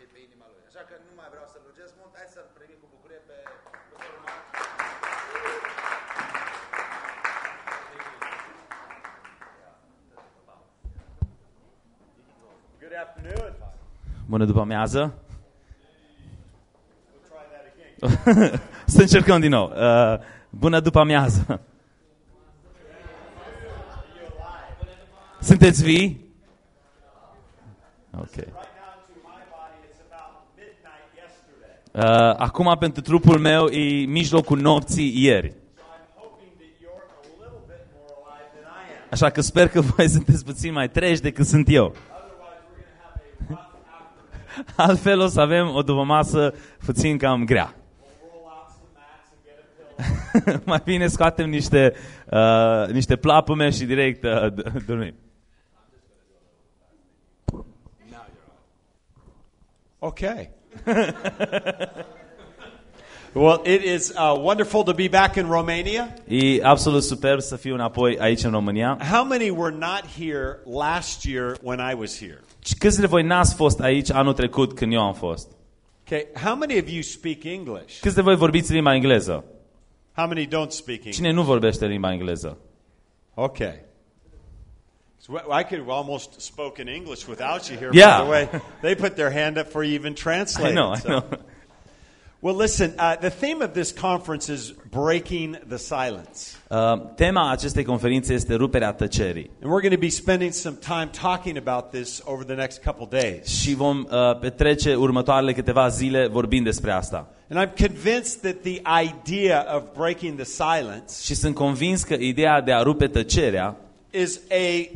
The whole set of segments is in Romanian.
ce e pe inima lui. Așa că nu mai vreau să lungesc mult, hai să-l primim cu bucurie pe profesorul Marc. Good afternoon. Bună după amiază. Să încercăm din nou. Uh, bună după amiază. Sunteți vii? Ok. Right now, to my body, it's about midnight yesterday. Uh, acum pentru trupul meu e mijlocul nopții ieri. So I'm hoping that you're a little bit more alive than I am. Așa că sper că voi sunteți puțin mai treji decât sunt eu. Otherwise, we're going to have a rough afternoon. Altfel o să avem o dupămasă puțin cam grea. We'll roll out some mats and get a pillow. mai bine scoatem niște, uh, niște plapume și direct uh, d- dormim. Okay. well, it is uh, wonderful to be back in Romania. E absolut superb să fiu înapoi aici în România. How many were not here last year when I was here? Și câți dintre voi n-ați fost aici anul trecut când eu am fost? Okay, how many of you speak English? Câți de voi vorbiți limba engleză? How many don't speak English? Cine nu vorbește limba engleză? Okay. So I could have almost spoken English without you here. Yeah. By the way, they put their hand up for you even translating. I know, I know. Well, listen. Uh, the theme of this conference is breaking the silence, Uh, tema acestei conferințe este ruperea tăcerii. and we're going to be spending some time talking about this over the next couple days. Și vom uh, petrece următoarele câteva zile vorbind despre asta. And I'm convinced that the idea of breaking the silence Și sunt convins că ideea de a rupe tăcerea is a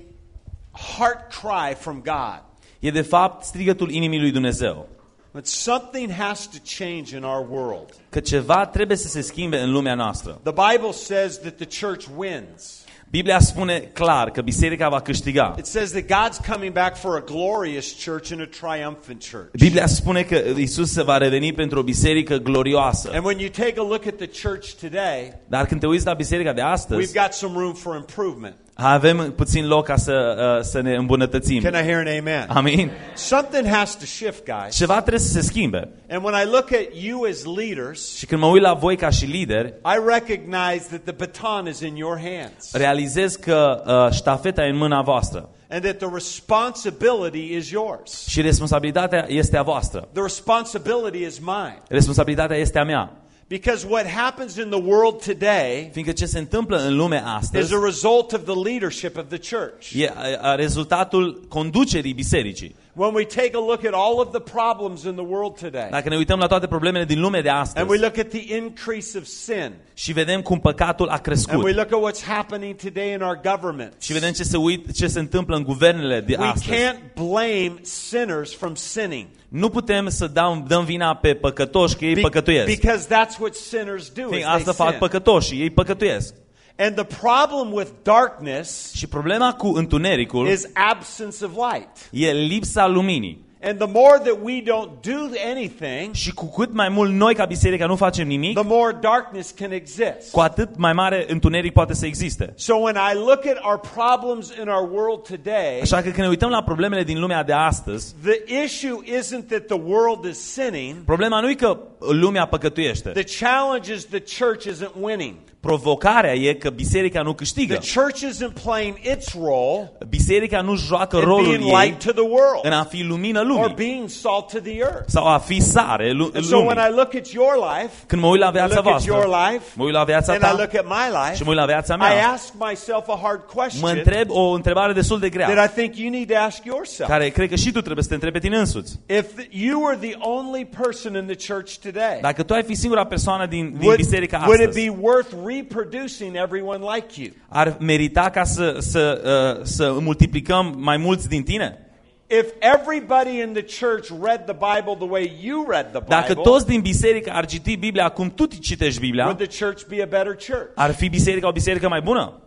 heart cry from God. e de fapt strigătul inimii lui Dumnezeu. But something has to change in our world. Că ceva trebuie să se schimbe în lumea noastră. The Bible says that the church wins. Biblia spune clar că biserica va câștiga. It says that God's coming back for a glorious church and a triumphant church. Biblia spune că Isus se va reveni pentru o biserică glorioasă. And when you take a look at the church today, Dar când te uiți la biserica de we've astăzi, got some room for improvement. Avem puțin loc ca să, uh, să ne îmbunătățim. Can I hear an amen? Amin? Something has to shift, guys. Ceva trebuie să se schimbe. And when I look at you as leaders, Și când mă uit la voi ca și lideri, I recognize that the baton is in your hands realizez că uh, ștafeta e în mâna voastră and that the responsibility is yours. și responsabilitatea este a voastră. The responsibility is mine. Responsabilitatea este a mea. Because what happens in the world today Fiindcă ce se întâmplă în lume is astăzi a result of the leadership of the church. e uh, rezultatul conducerii bisericii. When we take a look at all of the problems in the world today, Dacă ne uităm la toate problemele din lume de and we astăzi look at the increase of sin, și vedem cum păcatul a and crescut we look at what's happening today in our government, și vedem ce se, uit, ce se întâmplă în guvernele de we astăzi, can't blame sinners from sinning. nu putem să dăm, dăm vina pe păcătoși că ei Be- păcătuiesc. because that's what sinners do. Fiindcă Is asta they fac sin. păcătoșii, ei păcătuiesc. And the problem with darkness Și problema cu întunericul is absence of light. e lipsa luminii. And the more that we don't do anything, Și cu cât mai mult noi ca biserica nu facem nimic, the more darkness can exist. cu atât mai mare întuneric poate să existe. So when I look at our problems in our world today, Așa că când ne uităm la problemele din lumea de astăzi, the issue isn't that the world is sinning. problema nu e că lumea păcătuiește. The challenge is the church isn't winning. Provocarea e că biserica nu câștigă. The church isn't playing its role Biserica nu joacă in rolul being ei light to the world în a fi lumină or lumii being salt to the earth. sau a fi sare lu- And so when lumii. I look at your life, Când mă uit la I viața look at your voastră, life, mă uit la viața and I ta look at my și life, mă uit la viața I mea, ask myself a hard mă question întreb o întrebare destul de grea, that I think you need to ask yourself. care cred că și tu trebuie să te întrebi pe tine însuți. If you were the only person in the church today, Dacă tu ai fi singura persoană din, din would, biserica would it astăzi, be worth reproducing everyone like you? ar merita ca să, să, uh, să multiplicăm mai mulți din tine? If everybody in the church read the Bible the way you read the Dacă Bible, toți din biserică ar citi Biblia cum tu citești Biblia, would the church be a better church? ar fi biserica o biserică mai bună?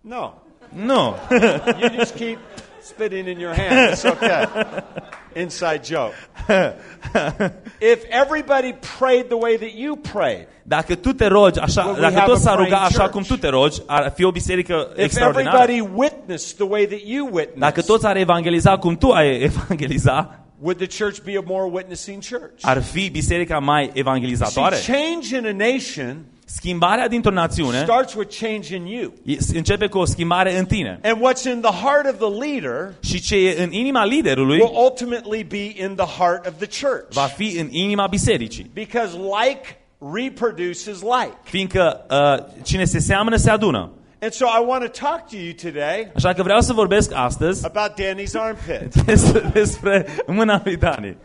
No. Nu. You just keep spitting in your hand. It's okay. Inside joke. If everybody prayed the way that you prayed, Dacă tu te rogi așa, we dacă have toți a s-ar ruga praying așa church? cum tu te rogi, ar fi o biserică if extraordinară. everybody witnessed the way that you Dacă witnessed, toți ar evangeliza cum tu ai evangeliza, would the church be a more witnessing church? Ar fi biserica mai See, change in a nation Schimbarea dintr-o națiune starts with change in you. e- începe cu o schimbare în tine. And what's in the heart of the leader Și ce e în inima liderului will ultimately be in the heart of the church. va fi în inima bisericii. Because like reproduces like. Fiindcă uh, cine se seamănă se adună. And so I want to talk to you today Așa că vreau să vorbesc astăzi about Danny's armpit. despre, despre mâna lui Dani.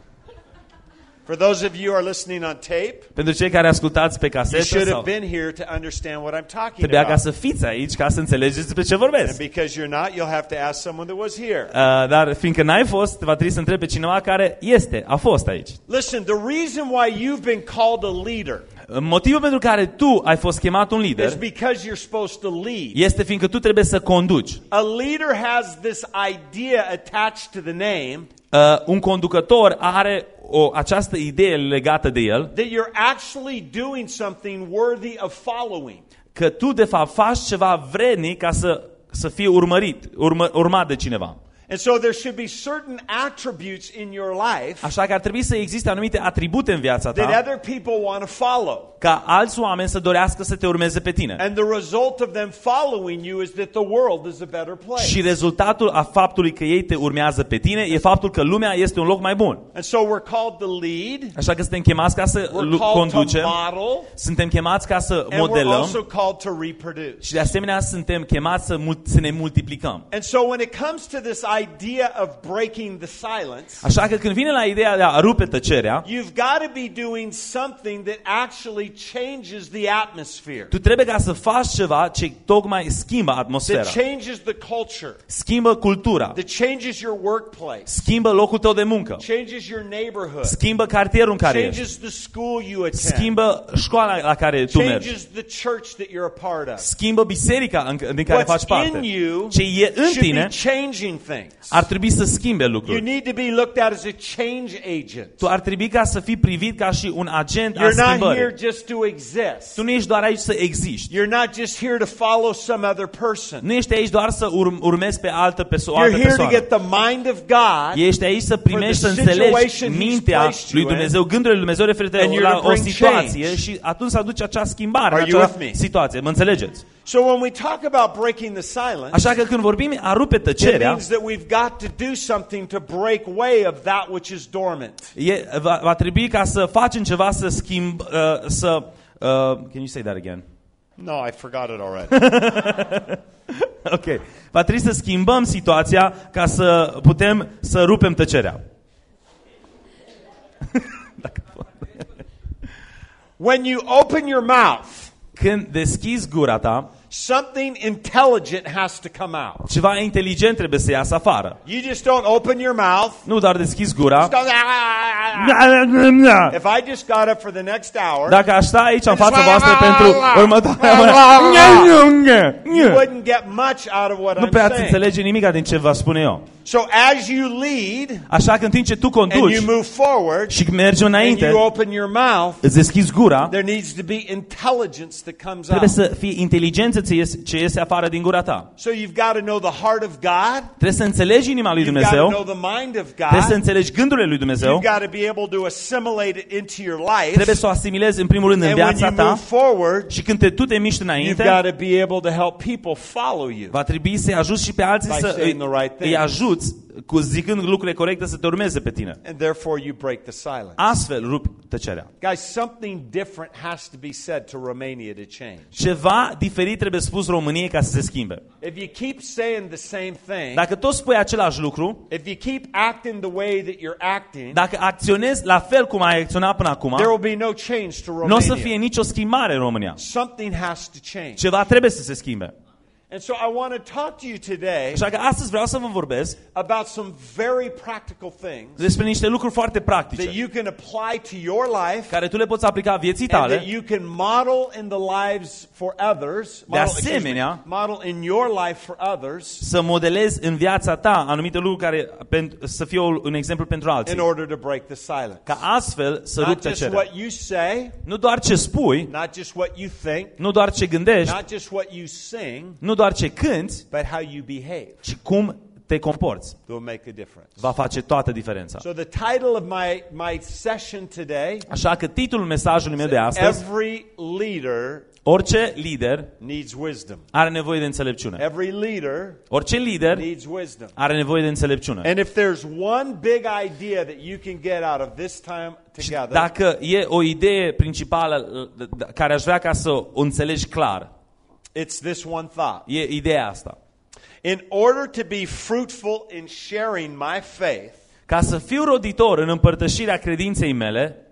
For those of you who are listening on tape, Pentru cei care ascultați pe you casetă should sau have been here to understand what I'm talking trebuia ca about. să fiți aici ca să înțelegeți despre ce And vorbesc. because you're not, you'll have to ask someone that was here. Uh, dar fiindcă n-ai fost, va trebui să întrebi pe cineva care este, a fost aici. Listen, the reason why you've been called a leader Motivul pentru care tu ai fost chemat un is lider because you're supposed to lead. este fiindcă tu trebuie să conduci. A leader has this idea attached to the name Uh, un conducător are o, această idee legată de el, that you're actually doing something worthy of following. că tu de fapt faci ceva vrednic ca să, să fie urmărit, urmă, urmat de cineva. And so there should be certain attributes in your life Așa că ar trebui să existe anumite atribute în viața that ta other people want to follow. ca alți oameni să dorească să te urmeze pe tine. And the result of them following you is that the world is a better place. Și rezultatul a faptului că ei te urmează pe tine e faptul că lumea este un loc mai bun. And so we're called to lead, Așa că suntem chemați ca să we're lu- called to conducem, model, suntem chemați ca să and we're modelăm also called to reproduce. și de asemenea suntem chemați să, mul- să ne multiplicăm. And so when it comes to this idea of breaking the silence, Așa că când vine la ideea de a rupe tăcerea, you've got to be doing something that actually changes the atmosphere. tu trebuie ca să faci ceva ce tocmai schimbă atmosfera, That changes the culture. schimbă cultura, That changes your workplace. schimbă locul tău de muncă, Changes your neighborhood. schimbă cartierul în care ești, Changes the school you attend. schimbă școala la care tu mergi, Changes the church that you're a part of. schimbă biserica în- din care faci What's parte. in you Ce e în should be tine changing things. Ar trebui să schimbe You lucruri. need to be looked at as a change agent. Tu ar trebui ca să fii privit ca și un agent al You're not here schimbării. just to exist. Tu nu ești doar aici să existi. You're not just here to follow some other person. Nu ești aici doar să urm- urmezi pe altă perso- o You're altă here to persoană. get the mind of God Ești aici să primești, să For the înțelegi situation he's mintea placed lui you in. Dumnezeu, gândurile lui Dumnezeu referite And you're la to o bring situație change. și atunci să aduci acea schimbare Are în you acea with me? situație. Mă înțelegeți? So when we talk about breaking the silence, Așa că când vorbim a rupe it tăcerea, means that we've got to do something to break way of that which is dormant. e, va, va trebui ca să facem ceva să schimb, uh, să... Uh, can you say that again? No, I forgot it already. Ok. Va trebui să schimbăm situația ca să putem să rupem tăcerea. Dacă pot. when you open your mouth, Când deschizi gura ta, something intelligent has to come out. ceva inteligent trebuie să iasă afară. You just don't open your mouth. Nu doar deschizi gura. Just don't- If I just got up for the next hour, Dacă aș sta aici în fața voastră pentru următoarea you oră, wouldn't get much out of what nu I'm prea ați saying. înțelege nimic din ce vă spun eu. So as you lead Așa că în timp ce tu and conduci you move forward și mergi and înainte, you open your mouth, îți deschizi gura, there needs to be intelligence that comes trebuie out. să fie inteligență ce iese, ce iese afară din gura ta. So you've got to know the heart of God. Trebuie să înțelegi inima lui You've got to Dumnezeu, know the mind of trebuie să God. înțelegi gândurile lui Dumnezeu, You've got to be able to assimilate it into your life. trebuie să o asimilezi în primul rând în And when viața you ta move forward, și când te, tu te miști you've înainte, got to be able to help people follow you. va trebui să-i ajuți și pe alții By să saying îi, the right thing. îi ajuți cu zicând lucrurile corecte să te urmeze pe tine. And therefore you break the silence. Astfel rupi tăcerea. Guys, something different has to be said to Romania to change. Ceva diferit trebuie spus României ca să se schimbe. If you keep saying the same thing, Dacă tot spui același lucru, if you keep acting the way that you're acting, dacă acționezi la fel cum ai acționat până acum, there will be no change to nu o să fie Romania. nicio schimbare în România. Something has to change. Ceva trebuie să se schimbe. And so I want to talk to you today Așa că astăzi vreau să vă vorbesc about some very practical things despre niște lucruri foarte that practice you can apply to your life care tu le poți aplica vieții and that tale you can model in the lives for others. Model, excuse me, asemenea- model in your life for others să modelezi în viața ta anumite lucruri care pentru, să fie un exemplu pentru in alții. order to break the silence. Ca astfel să rupi Not just tăcerea. what you say, Nu doar ce spui, not just what you think, nu doar ce gândești, not just what you sing, nu doar ce cânti, but how you behave. ci cum te comporți will make a difference. va face toată diferența. So the title of my my session today, Așa că titlul mesajului meu de astăzi, every leader orice lider needs wisdom. are nevoie de înțelepciune. Every leader Orice lider needs wisdom. are nevoie de înțelepciune. And if there's one big idea that you can get out of this time Și together, dacă e o idee principală uh, care aș vrea ca să o înțelegi clar, it's this one thought. e ideea asta. In order to be fruitful in sharing my faith, Ca să fiu roditor în împărtășirea credinței mele,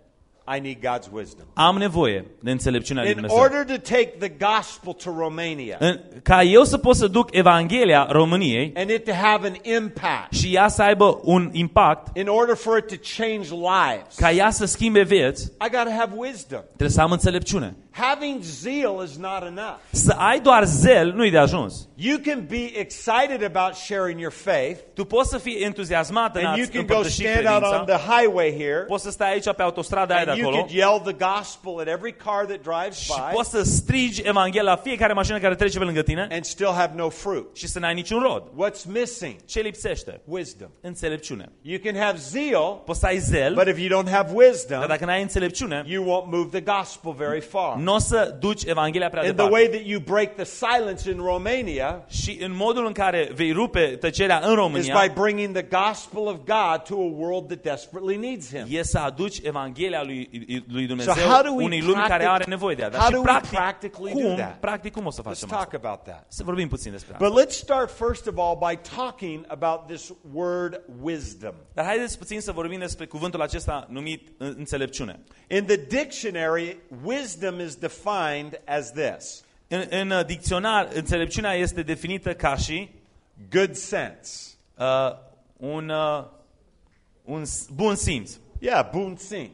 I need God's wisdom. am nevoie de înțelepciunea lui In Dumnezeu. order to take the gospel to Romania În, ca eu să pot să duc Evanghelia României and it to have an impact, și ea să aibă un impact, in order for it to change lives, ca ea să schimbe vieți, I got to have wisdom. trebuie să am înțelepciune. Having zeal is not enough. Să ai doar zel nu-i de ajuns. You can be excited about sharing your faith, Tu poți să fii entuziasmat în and you a can go împărtăși stand out on credința, the highway here, poți să stai aici pe autostrada aia de and you acolo could yell the gospel at every car that drives și by, poți să strigi Evanghelia la fiecare mașină care trece pe lângă tine and still have no fruit. și să n-ai niciun rod. What's missing? Ce lipsește? Wisdom. Înțelepciune. You can have zeal, Poți să ai zel, but if you don't have wisdom, dar dacă n-ai înțelepciune, you won't move the gospel very far. Nu o să duci Evanghelia prea And the departe. way that you break the silence in Romania Și în modul în care vei rupe tăcerea în is România, by bringing the gospel of God to a world that desperately needs Him. e să aduci Evanghelia lui, lui So Dumnezeu how do we unei lumi care practic- are nevoie de ea. Dar how și do we practic, practically do cum, that? practic, cum o să Let's facem talk asta? about that. Să vorbim puțin despre asta. But let's start first of all by talking about this word wisdom. Dar haideți puțin să vorbim despre cuvântul acesta numit uh, înțelepciune. In the dictionary, wisdom is defined as this În, în uh, dicționar, înțelepciunea este definită ca și good sense. uh, un, uh, un s- bun simț. Yeah, bun simț.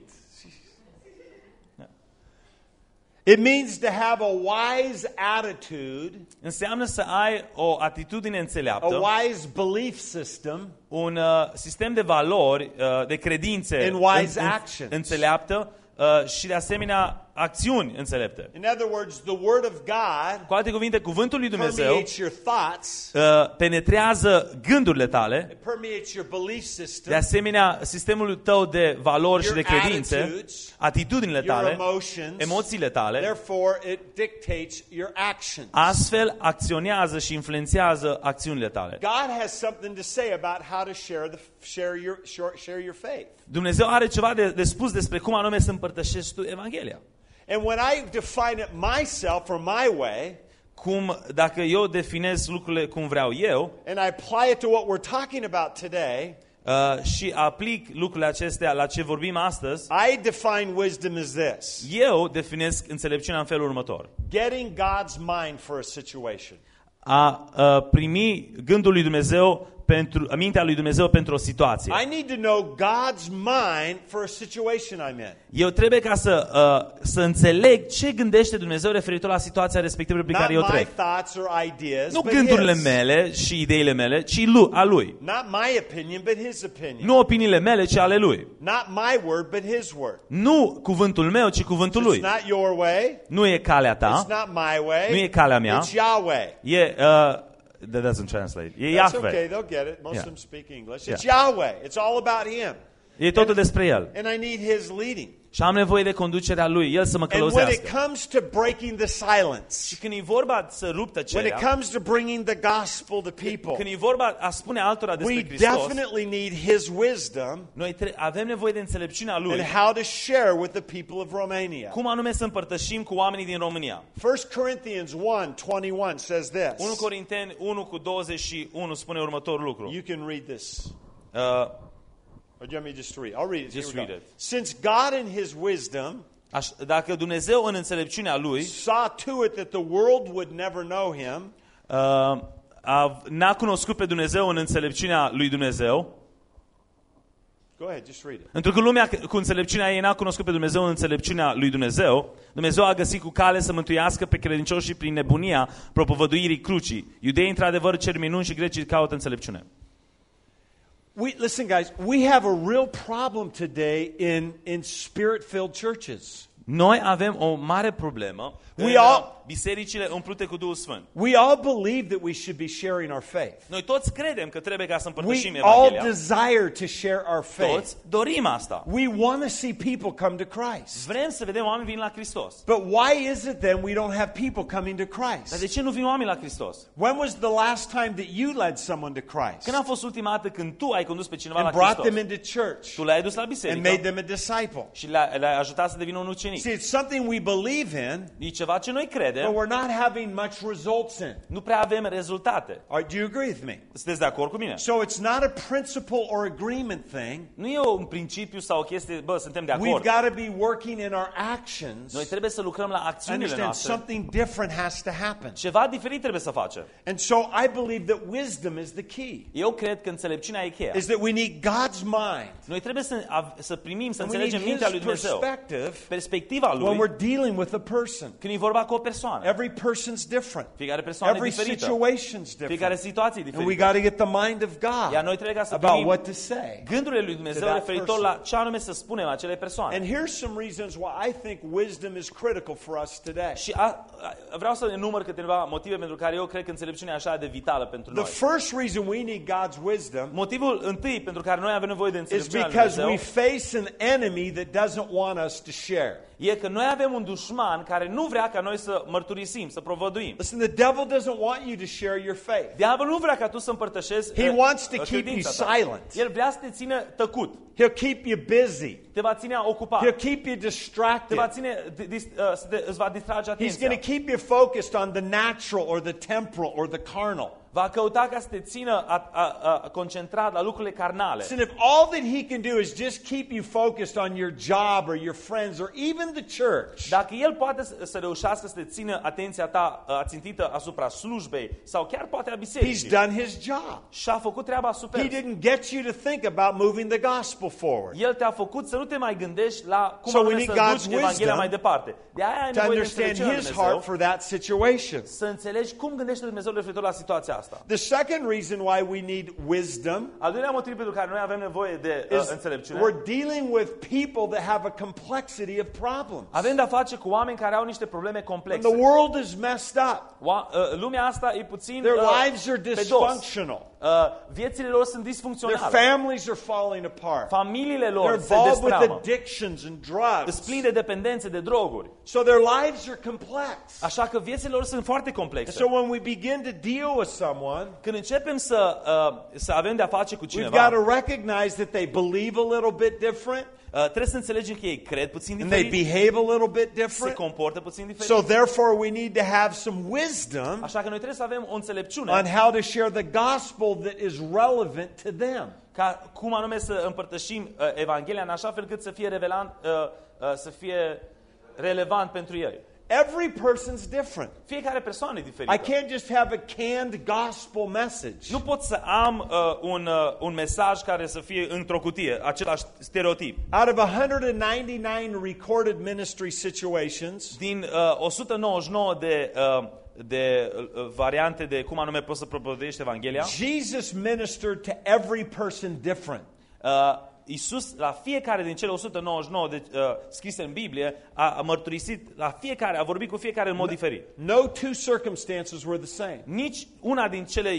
It means to have a wise attitude, Înseamnă să ai o atitudine a înțeleaptă, wise belief system, un uh, sistem de valori, uh, de credințe And wise în- în- actions. înțeleaptă uh, și de asemenea acțiuni înțelepte. In other words, the Word of God Cu alte cuvinte, cuvântul lui Dumnezeu permeates your thoughts, uh, penetrează gândurile tale, it permeates your belief de system, asemenea sistemul tău de valori și de Your credințe, attitudes, atitudinile your tale, emotions. emoțiile tale, Therefore, it dictates your actions. astfel acționează și influențează acțiunile tale. God has something to say about how to share the share your share, share your faith. Dumnezeu are ceva de, de spus despre cum anume să împărtășești tu Evanghelia. And when I define it myself or my way, Cum, dacă eu definez lucrurile cum vreau eu and I apply it to what we're talking about today, uh, și aplic lucrurile acestea la ce vorbim astăzi, I define wisdom as this: eu definez înțelepciunea în felul următor. getting God's mind for a situation. A uh, primi gândul lui Dumnezeu pentru, mintea lui Dumnezeu pentru o situație. I need to know God's mind for a situation I'm in. Eu trebuie ca să, uh, să înțeleg ce gândește Dumnezeu referitor la situația respectivă prin Not care eu my trec. thoughts or ideas, Nu but gândurile his. mele și ideile mele, ci lu, a lui. Not my opinion, but his opinion. Nu opiniile mele, ci ale lui. Not my word, but his word. Nu cuvântul meu, ci cuvântul It's lui. not your way. Nu e calea It's ta, not my way. Nu e calea mea. It's Yahweh. e... Uh, that doesn't translate. That's okay. They'll get it. Most Yeah. of them speak English. Yeah. It's Yahweh. It's all about Him. E totul despre El. And I need His leading. Și am nevoie de conducerea Lui, El să mă And when it călăuzească. comes to breaking the silence, Și când e vorba să rup when it tăcerea, comes to bringing the gospel to people, când e vorba a spune altora despre we Hristos, definitely need His wisdom noi tre- avem nevoie de înțelepciunea Lui. and how to share with the people of Romania. Cum anume să împărtășim cu oamenii din România? 1 Corinthians 1 21 says 1 this. Corinteni 1 cu 21 spune următorul lucru. You can read this. Uh, Or do you want me to just to read? I'll read it. Just Here we go. read it. Since God in His wisdom aș, dacă Dumnezeu în înțelepciunea Lui saw to it that the world would never know Him, uh, a, n-a cunoscut pe Dumnezeu în înțelepciunea lui Dumnezeu, go ahead, just read it. pentru că lumea cu înțelepciunea ei n-a cunoscut pe Dumnezeu în înțelepciunea lui Dumnezeu, Dumnezeu a găsit cu cale să mântuiască pe credincioșii prin nebunia propovăduirii crucii. Iudeii într-adevăr cer minuni și grecii caută înțelepciune. We, listen, guys, we have a real problem today in, in spirit filled churches. Noi avem o mare problemă We în all- uh, bisericile umplute cu Duhul Sfânt. We all believe that we should be sharing our faith. Noi toți credem că trebuie ca să împărtășim We all Evanghelia. desire to share our faith. Toți dorim asta. We want to see people come to Christ. Vrem să vedem oameni vin la Hristos. But why is it then we don't have people coming to Dar Christ? de ce nu vin oameni la Hristos? When was the last time that you led someone to Christ Când a fost ultima dată când tu ai condus pe cineva and la brought Hristos? them into church Tu l-ai dus la and made biserică them a disciple? și le-ai, le-ai ajutat să devină un ucenic. See, it's something we believe in, E ceva ce noi but credem, we're not having much results in. nu prea avem rezultate. Or do you agree with me? Sunteți de acord cu mine? So it's not a principle or agreement thing. Nu e un principiu sau o chestie, bă, suntem de We've acord. got to be working in our actions. Noi trebuie să lucrăm la acțiunile Understand noastre. something different has to happen. Ceva diferit trebuie să facem. And so I believe that wisdom is the key. Eu cred că înțelepciunea e cheia. Is that we need God's mind. Noi trebuie să, av- să primim, să And we need înțelegem mintea lui his Dumnezeu. perspective Perspectiva when lui we're dealing with a person. când e vorba cu o persoană. Every person's different. Fiecare persoană e Every diferită. situation's Fiecare different. situație e And we diferită. got to get the mind of Iar God noi trebuie ca să about primim what to say. gândurile lui Dumnezeu to that referitor person. la ce anume să spunem acele persoane. And here's some reasons why I think wisdom is critical for us today. Și a, a, vreau să enumăr câteva motive pentru care eu cred că înțelepciunea e așa de vitală pentru The noi. first reason we need God's wisdom Motivul întâi pentru care noi avem nevoie de is înțelepciunea lui because we Dumnezeu face an enemy that doesn't want us to share. e că noi avem un dușman care nu vrea ca noi să mărturisim, să provăduim. Listen, the devil doesn't want you to share your faith. Diavolul nu vrea ca tu să împărtășești He uh, wants to uh, keep you silent. El vrea să te țină tăcut, He'll keep you busy. te va ține ocupat, He'll keep you te distracted. va ține, dis, uh, te- îți va distrage He's going to keep you focused on the natural or the temporal or the carnal. Va căuta ca să te țină a, a, a, concentrat la lucrurile carnale. Listen, if all that he can do is just keep you focused on your job or your friends or even the church, Dacă el poate să, să reușească să te țină atenția ta uh, ațintită asupra slujbei sau chiar poate a he's bisericii done his job. și a făcut treaba He super. didn't get you to think about moving the gospel forward. El te-a făcut să nu te mai gândești la cum So we anume need să God's duci Evanghelia wisdom mai departe. De aia ai To nevoie de understand înțelepciunea lui his Dumnezeu heart for that situation. să înțelegi cum gândește Dumnezeu referitor la situația asta. The second reason why we need wisdom Al doilea motiv pentru care noi avem nevoie de uh, is înțelepciune, we're dealing with people that have a complexity of problems. avem de-a face cu oameni care au niște probleme And complexe. the world is messed up. Oa- uh, lumea asta e puțin Their uh, lives are pe dos. dysfunctional. Uh, viețile lor sunt Their disfuncționale. families are falling apart. Familiile They're lor se involved with destramă. addictions and Sunt drugs. plini de dependențe, de droguri. So their lives are complex. Așa că viețile lor sunt foarte complexe. So when we begin to deal with someone, Când începem să, uh, să avem de-a face cu we've cineva, got to recognize that they believe a little bit different uh, trebuie să înțelegem că ei cred puțin and they diferit, behave a little bit se different. comportă puțin diferit. So therefore we need to have some wisdom Așa că noi trebuie să avem o on înțelepciune how to share the gospel that is relevant to them. ca cum anume să împărtășim uh, Evanghelia în așa fel cât să fie revelant, uh, uh, să fie relevant pentru ei. Every person's different. Fiecare persoană e I diferită. can't just have a canned gospel message. Nu pot să am uh, un, uh, un mesaj care să fie într-o cutie, același stereotip. Out of 199 recorded ministry situations, Din uh, 199 de, uh, de uh, variante de cum anume poți să propovăduiești Evanghelia, Jesus ministered to every person different. uh, Isus la fiecare din cele 199 de, uh, scrise în Biblie a, a mărturisit la fiecare, a vorbit cu fiecare în mod diferit. No two circumstances were the same. Nici una din cele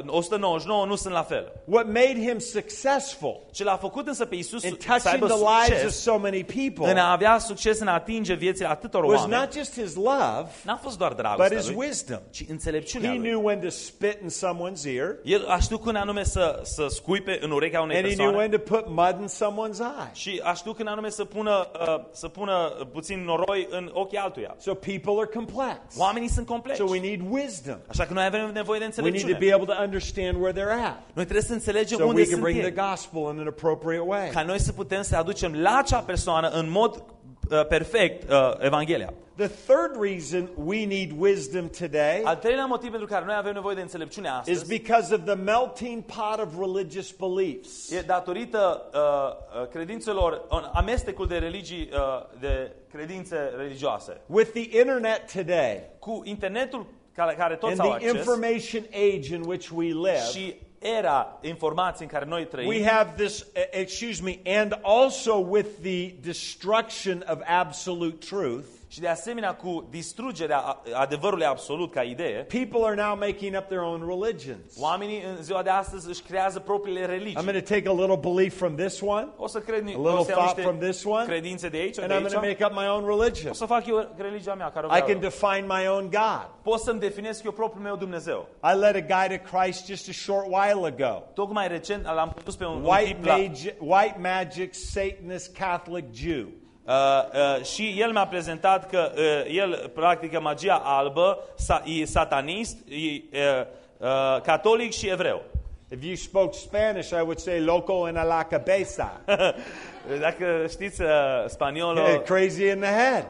uh, 199 nu sunt la fel. What made him successful Ce l-a făcut însă pe Isus in să touching aibă the lives of succes, so many people în a avea succes în a atinge viețile atâtor was oameni, not just his love, n-a fost doar but dragostea his lui, wisdom. ci înțelepciunea He lui. knew when to spit in someone's ear, El a știut când anume să, să scuipe în urechea unei and he knew persoane when to put mud in someone's eye. și aș știut când anume să pună, uh, să pună puțin noroi în ochii altuia. So people are complex. Oamenii sunt complexi. So we need wisdom. Așa că noi avem nevoie de We need to înțelepciune. be able to understand where they're at Noi trebuie să înțelegem so unde we can sunt bring the ei. gospel in an appropriate way. Ca noi să putem să aducem la acea persoană în mod uh, perfect uh, Evanghelia. The third reason we need wisdom today Al treilea motiv pentru care noi avem nevoie de înțelepciune is astăzi because of the melting pot of religious beliefs. e datorită uh, uh, credințelor, un amestecul de religii, uh, de credințe religioase. With the internet today Cu internetul care, care toți and au the acces information age in which we live, și era informației în care noi trăim, we have this, excuse me, and also with the destruction of absolute truth, și de asemenea cu distrugerea a- adevărului absolut ca idee, people are now making up their own religions. oamenii în ziua de astăzi își creează propriile I'm religii. going to take a little belief from this one, O să cred a o little să iau thought niște from this one, credințe de aici, de and I'm going to aici. make up my own religion. O să fac eu religia mea care o I vreau. can eu. define my own God. Pot să-mi definesc eu propriul meu Dumnezeu. I led a guy to Christ just a short while ago. Tocmai recent l-am pus pe un, un White, tip la, magi- white magic, Satanist, Catholic Jew. Uh, uh, și el mi-a prezentat că uh, el practică magia albă, sa, e satanist, e uh, uh, catolic și evreu. If you spoke Spanish, I would say loco en la cabeza. Dacă știți uh, spaniolă, Yeah, crazy in the head.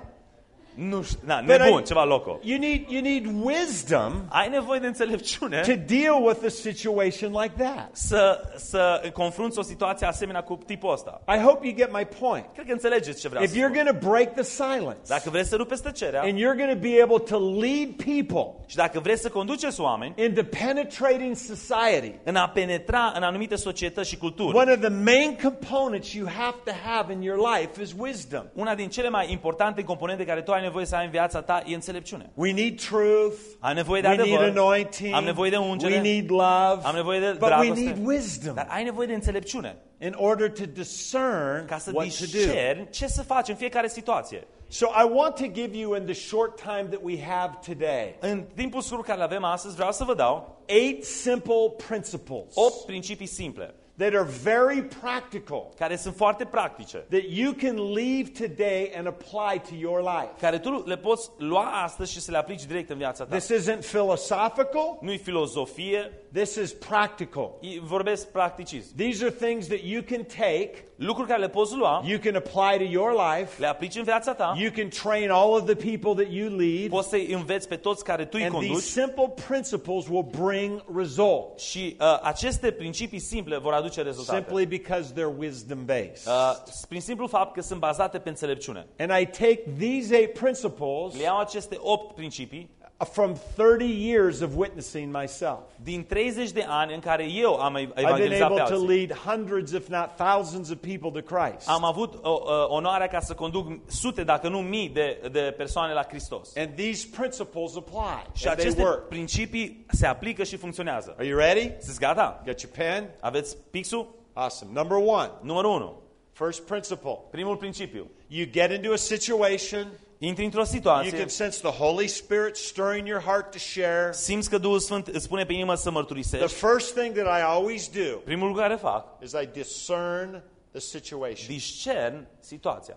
Nu știu, na, But nebun, I- ceva loco. You need, you need wisdom Ai nevoie de înțelepciune to deal with a situation like that. să, să confrunți o situație asemenea cu tipul ăsta. I hope you get my point. Cred că înțelegeți ce vreau If să you're spun. going to break the silence Dacă vreți să rupeți tăcerea and you're going to be able to lead people și dacă vreți să conduceți oameni into penetrating society, în a penetra în anumite societăți și culturi, one of the main components you have to have in your life is wisdom. una din cele mai importante componente care tu ai nevoie să ai în viața ta e înțelepciune. We need truth. Ai nevoie de We need adevăr, anointing. am nevoie de ungere, We need love. am nevoie de But we dragoste, need wisdom dar ai nevoie de înțelepciune in order to discern ca să what to do. discerni ce să faci în fiecare situație. So I want to give you in the short time that we have today În timpul scurt care îl avem astăzi, vreau să vă dau eight simple principles 8 principii simple, that are very practical care sunt foarte practice, that you can leave today and apply to your life. care tu le poți lua astăzi și să le aplici direct în viața ta. This isn't philosophical, Nu-i filozofie, this is practical. e- vorbesc practicism. These are things that you can take, Lucruri care le poți lua, you can apply to your life, le aplici în viața ta, you can train all of the people that you lead, poți să-i înveți pe toți care tu îi and these conduci simple principles will bring results și uh, aceste principii simple vor aduce rezultate. simply because they're wisdom based. Uh, prin simplu fapt că sunt bazate pe înțelepciune. And I take these eight principles Le iau aceste 8 principii from 30 years of witnessing myself. din 30 de ani în care eu am I've been pe able to lead hundreds, if not thousands, of people to Christ. Am avut o, uh, onoarea ca să conduc sute, dacă nu mii de, de persoane la Hristos. And these principles apply. Și And they work. principii se aplică și funcționează. Are you ready? Sunteți gata? Got your pen? Aveți pixul? Awesome. Number one, Numărul 1. first principle. Primul principiu. You get into a situation, Intri într-o you situație, can sense the Holy Spirit stirring your heart to share. simți că Duhul Sfânt îți spune pe inimă să The mărturisești. first thing that I always do Primul lucru care fac, is I discern the situation. discern situația.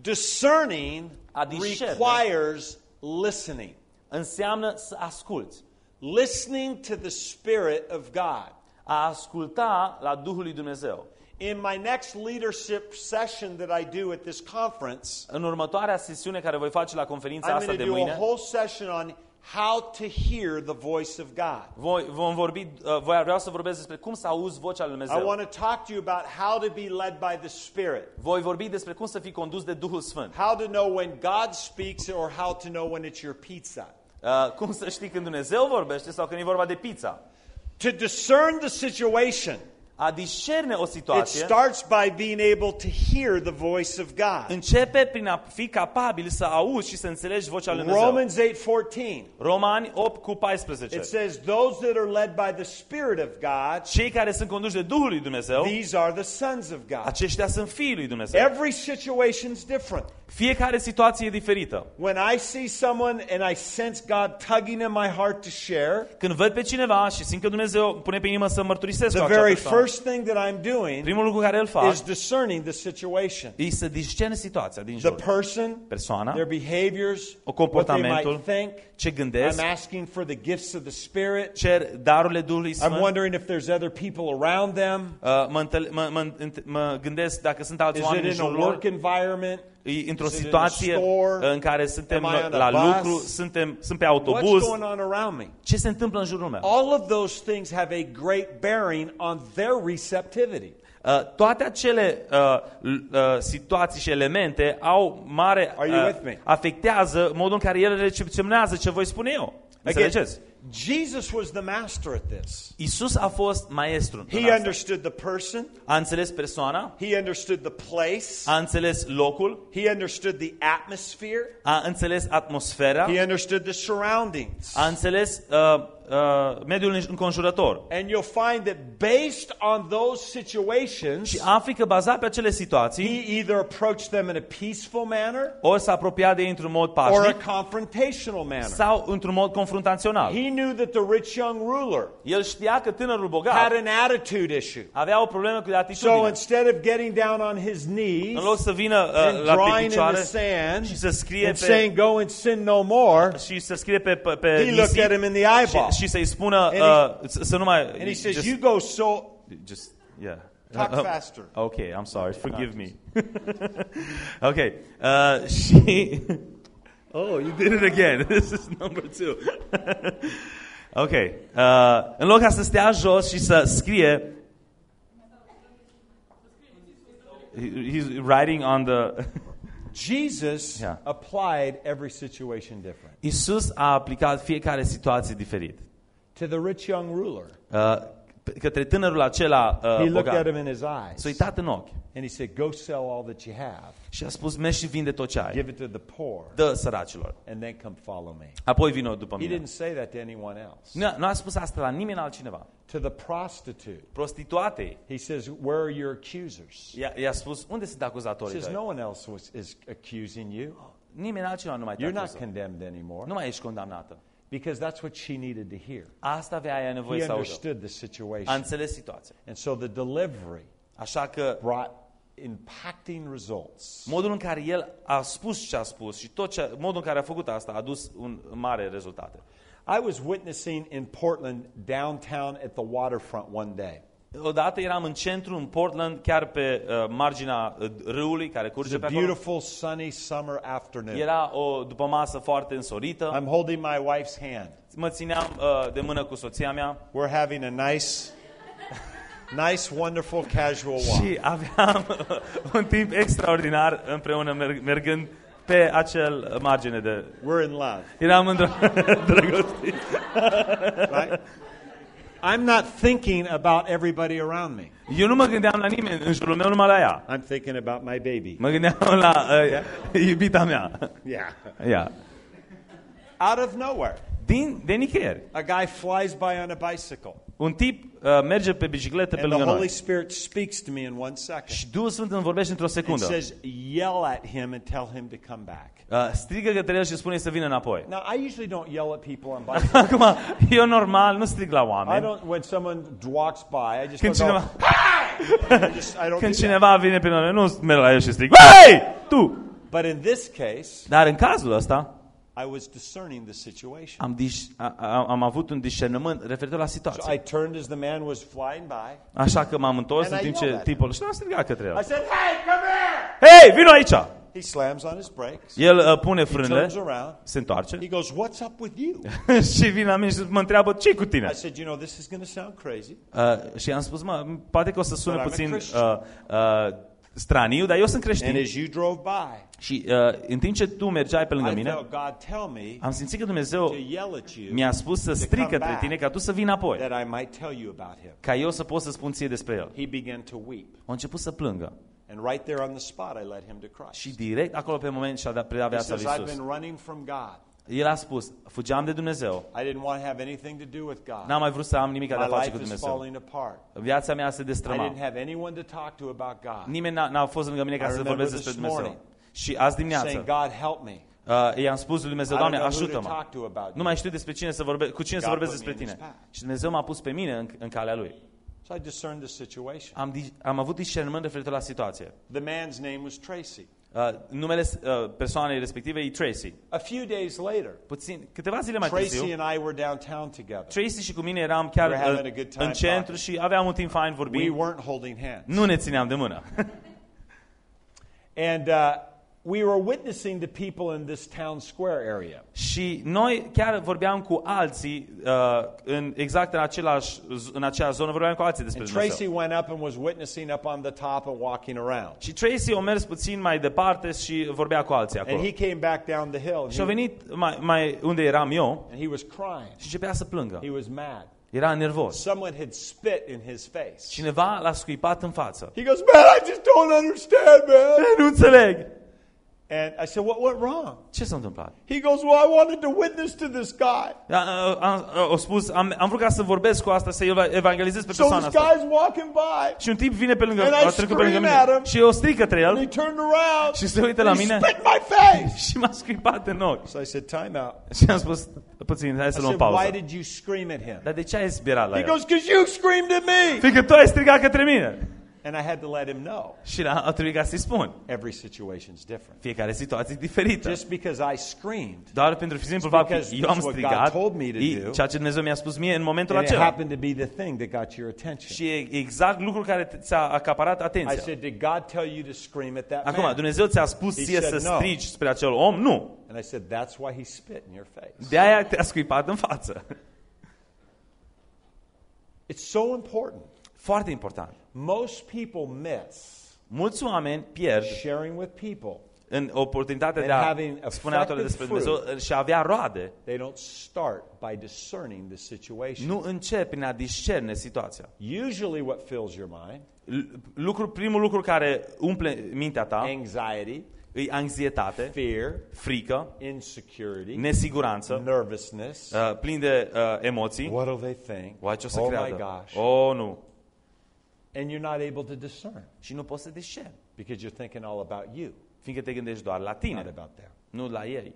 Discerning A discerne. requires listening. Înseamnă să asculți. Listening to the Spirit of God. A asculta la Duhul lui Dumnezeu. In my next leadership session that I do at this conference, În următoarea sesiune care voi face la conferința I'm asta going to de do a mâine, whole session on how to hear the voice of God. voi, vom vorbi, uh, voi, vreau să vorbesc despre cum să auzi vocea lui I Dumnezeu. want to talk to you about how to be led by the Spirit. Voi vorbi despre cum să fii condus de Duhul Sfânt. How to know when God speaks or how to know when it's your pizza. Uh, cum să știi când Dumnezeu vorbește sau când e vorba de pizza. To discern the situation, A discerne o it situație starts by being able to hear the voice of God. începe prin a fi capabil să auzi și să înțelegi vocea lui Dumnezeu. Romans 8:14. Romani 8 cu 14. It says those that are led by the Spirit of God, Cei care sunt conduși de Duhul lui Dumnezeu, these are the sons of God. aceștia sunt fiii lui Dumnezeu. Every situation is different. Fiecare situație e diferită. When I see someone and I sense God tugging in my heart to share, Când văd pe cineva și simt că Dumnezeu pune pe inimă să mărturisesc cu the acea very persoană, first thing that I'm doing primul lucru care îl fac is discerning the situation. e să discern situația din The person, Persoana, their behaviors, O what they might think. ce gândesc, I'm asking for the gifts of the Spirit. cer darurile Duhului I'm wondering if there's other people around them. Uh, mă, mă, mă, mă gândesc dacă sunt alți Is oameni it în a jurul lor. work environment? Is it in a situație store? în care suntem Am I on a la bus? lucru, suntem, sunt pe What's autobuz. going on around me? Ce se întâmplă în jurul meu? All of those things have a great bearing on their receptivity. Uh, toate acele uh, l- uh, situații și elemente au mare Are you with me? afectează modul în care el recepționează ce voi spune eu. Again, Înțelegeți? Jesus was the master at this. Isus a fost maestru. He asta. understood the person, A înțeles persoana, he understood the place, a înțeles locul, he understood the atmosphere, a înțeles atmosfera, he understood the surroundings. a înțeles uh, uh, mediul înconjurător. And you'll find that based on those situations, Și afli că bazat pe acele situații, he either approached them in a peaceful manner ori s-a apropiat de ei într-un mod or a pașnic confrontational manner. sau într-un mod confruntațional. He knew that the rich young ruler El știa că tânărul had bogat an attitude issue. avea o problemă cu So atitudine. instead of getting down on his knees În loc să vină and uh, la pe drawing in the picioare sand și să scrie and pe saying, Go and sin no more, și să scrie pe, pe, pe he looked nisip at him in the eyeball. și, și să-i spună And uh, să nu mai And he says, just, You go so. just yeah Talk Uh, uh, faster. Okay, I'm sorry. Forgive me. okay. Uh, și Oh, you did it again. This is number two. okay. Uh, în loc ca să stea jos și să scrie he's writing on the Jesus Yeah. applied every situation different. Isus a aplicat fiecare situație diferit. To the rich young ruler, Uh, pe- către tânărul acela uh, he looked bogat. at him in his S-a eyes uitat în ochi and he said, Go sell all that you have, și a spus, mergi și vinde tot ce ai. give it to the poor, Dă săracilor. and then come follow me. Apoi vină după He mine. didn't say that to anyone else. Nu, nu a spus asta la nimeni altcineva. To the prostitute, Prostituatei. he says, Where are your accusers? I-a, i-a spus, unde sunt He acuzatorii says, tăi? No one else was, is accusing you. Nimeni altcineva nu mai te You're not acuză. condemned anymore. Nu mai ești condamnată. Because that's what she needed to hear. Asta avea ea nevoie He să audă. understood the A situation. înțeles situația. And so the delivery Așa că brought impacting results. modul în care el a spus ce a spus și tot ce, modul în care a făcut asta a adus un mare rezultate. I was witnessing in Portland, downtown at the waterfront one day. Odată eram în centru, în Portland, chiar pe uh, marginea uh, râului care curge It's pe a acolo. beautiful sunny summer afternoon. Era o după masă foarte însorită. I'm holding my wife's hand. Mă țineam uh, de mână cu soția mea We're having a nice, nice, wonderful casual walk. și aveam un timp extraordinar împreună merg, mergând pe acel margine de... We're in love, Eram într-o drăgostit. right? I'm not thinking about everybody around me. Eu nu mă gândeam la nimeni în jurul meu, numai la ea. I'm thinking about my baby. Mă gândeam la uh, iubita mea. Yeah. Ea. Out of nowhere, Din, de nicăieri. a guy flies by on a bicycle. Un tip uh, merge pe bicicletă pe And the lângă Holy noi. Spirit speaks to me in one second. Și Duhul Sfânt îmi vorbește într-o It secundă. says, yell at him and tell him to come back. Uh, strigă către el și spune să vină înapoi. Now, I usually don't yell at people on bicycles. Acum, eu normal nu strig la I oameni. don't, when someone walks by, I just Când don't go, cineva, I, just, I don't do când that. cineva vine pe noi, nu merg la el și strig, Hei! Tu! But in this case, Dar în cazul ăsta, I was discerning the situation. am, dis- a, a, am avut un discernământ referitor la So situație. I turned as the man was flying by. Așa că m-am întors And în I timp yelled ce at him. tipul și n-am strigat către I el. said, hey, come here! Hei, vino aici! He slams on his brakes. El uh, pune He frânele, turns around. se întoarce He goes, what's up with you? și vine la mine și mă întreabă ce cu tine? I said, you know, this is going to sound crazy. Uh, și am spus, mă, poate că o să sune But I'm a puțin Christian. uh, uh, straniu, dar eu sunt And creștin. as you drove by, Și uh, în timp ce tu mergeai pe lângă I mine, felt God tell me am simțit că Dumnezeu to yell at you mi-a spus să strig come către back. tine ca tu să vii înapoi, that I might tell you about him. ca eu să pot să spun ție despre el. He began to weep. A început să plângă And right there on the spot, I led him to Christ. și direct acolo pe moment și-a dat predat He viața says, lui I've Isus. Been running from God. El a spus, fugeam de Dumnezeu, I didn't want to have anything to do with God. n-am mai vrut să am nimic de My a face life cu is Dumnezeu. falling apart. Viața mea se I destrăma. didn't have anyone to talk to about God. Nimeni n-a, n-a fost lângă mine ca I să remember vorbesc this despre Dumnezeu. morning Și azi Saying, dimineață God, help me. uh, i-am spus lui Dumnezeu, I don't Doamne, know who to ajută-mă. talk to about Nu you. mai știu despre cine să vorbe, cu cine să God vorbesc put me despre in tine. his path. Și Dumnezeu m-a pus pe mine în, în calea lui. So I discerned the situation. Am, di- am avut discernământ referitor la situație. The man's name was Tracy. Uh, numele uh, persoanei respective e Tracy. A few days later, Puțin, câteva zile mai Tracy târziu, and I were downtown together. Tracy și cu mine eram chiar We're having uh, a good time în centru talking. și aveam un timp fain We vorbind. weren't holding hands. Nu ne țineam de mână. And uh, we were witnessing to people in this town square area. Și noi chiar vorbeam cu alții, uh, în, exact în, același, în acea zonă, vorbeam cu alții despre And Dumnezeu. Tracy went up and was witnessing up on the top and walking around. Și Tracy a mers puțin mai departe și vorbea cu alții acolo. And he came back down the hill and Și a he, venit mai, mai unde eram eu and he was crying. și începea să plângă. He was mad. Era nervos. Someone had spit in his face. Cineva l-a scuipat în față. He goes, Man, I just don't understand, man. Nu înțeleg. And I said, What went wrong? Ce s-a întâmplat? He goes, Well, I wanted to witness to this guy. A, a, a, a spus, am, am vrut ca să vorbesc cu asta, să evangelizez pe So persoana this asta. guy's walking by. Și un tip vine pe lângă, And I a trecut pe lângă scream at mine him. și eu strig către And he el turned around. și se uită la and he mine spit in my face. și m-a scuipat în ochi. So I said, Time out. Și am spus, puțin, hai I să luăm said, Why pauză. did you scream at him? Dar de ce ai spierat la He el? goes, Because you screamed at me. Fiindcă tu ai strigat către mine. And I had to let him know Și la, a trebuit ca să-i spun. every situation's different. Fiecare situație e diferită. Just because I screamed, Doar pentru simplu fapt că because eu am it's what strigat, God told me to e do. ceea ce Dumnezeu mi-a spus mie în momentul and it acela. happened to be the thing that got your attention. Și e exact lucrul care te- ți-a acaparat I atenția. said, Did God tell you to scream at that Acum, man? Dumnezeu ți-a spus He ție said să no. strigi spre acel om? Nu. And I said, That's why he spit in your face. De aia te-a scuipat în față. It's so important. Foarte important. Most people miss Mulți oameni pierd sharing with people. în oportunitatea And de a having spune altora despre effective Dumnezeu și a avea roade. They don't start by discerning the situation. Nu încep prin a discerne situația. Usually, what fills your mind, L- Lucru, primul lucru care umple mintea ta anxiety, e anxietate, fear, frică, insecurity, nesiguranță, nervousness. uh, plin de uh, emoții. What will they think? Oare ce o să oh my creadă? gosh. Oh, nu. And you're not able to discern Și nu poți să discerni, because you're thinking all about you, fiindcă te gândești doar la not about them. nu la ei.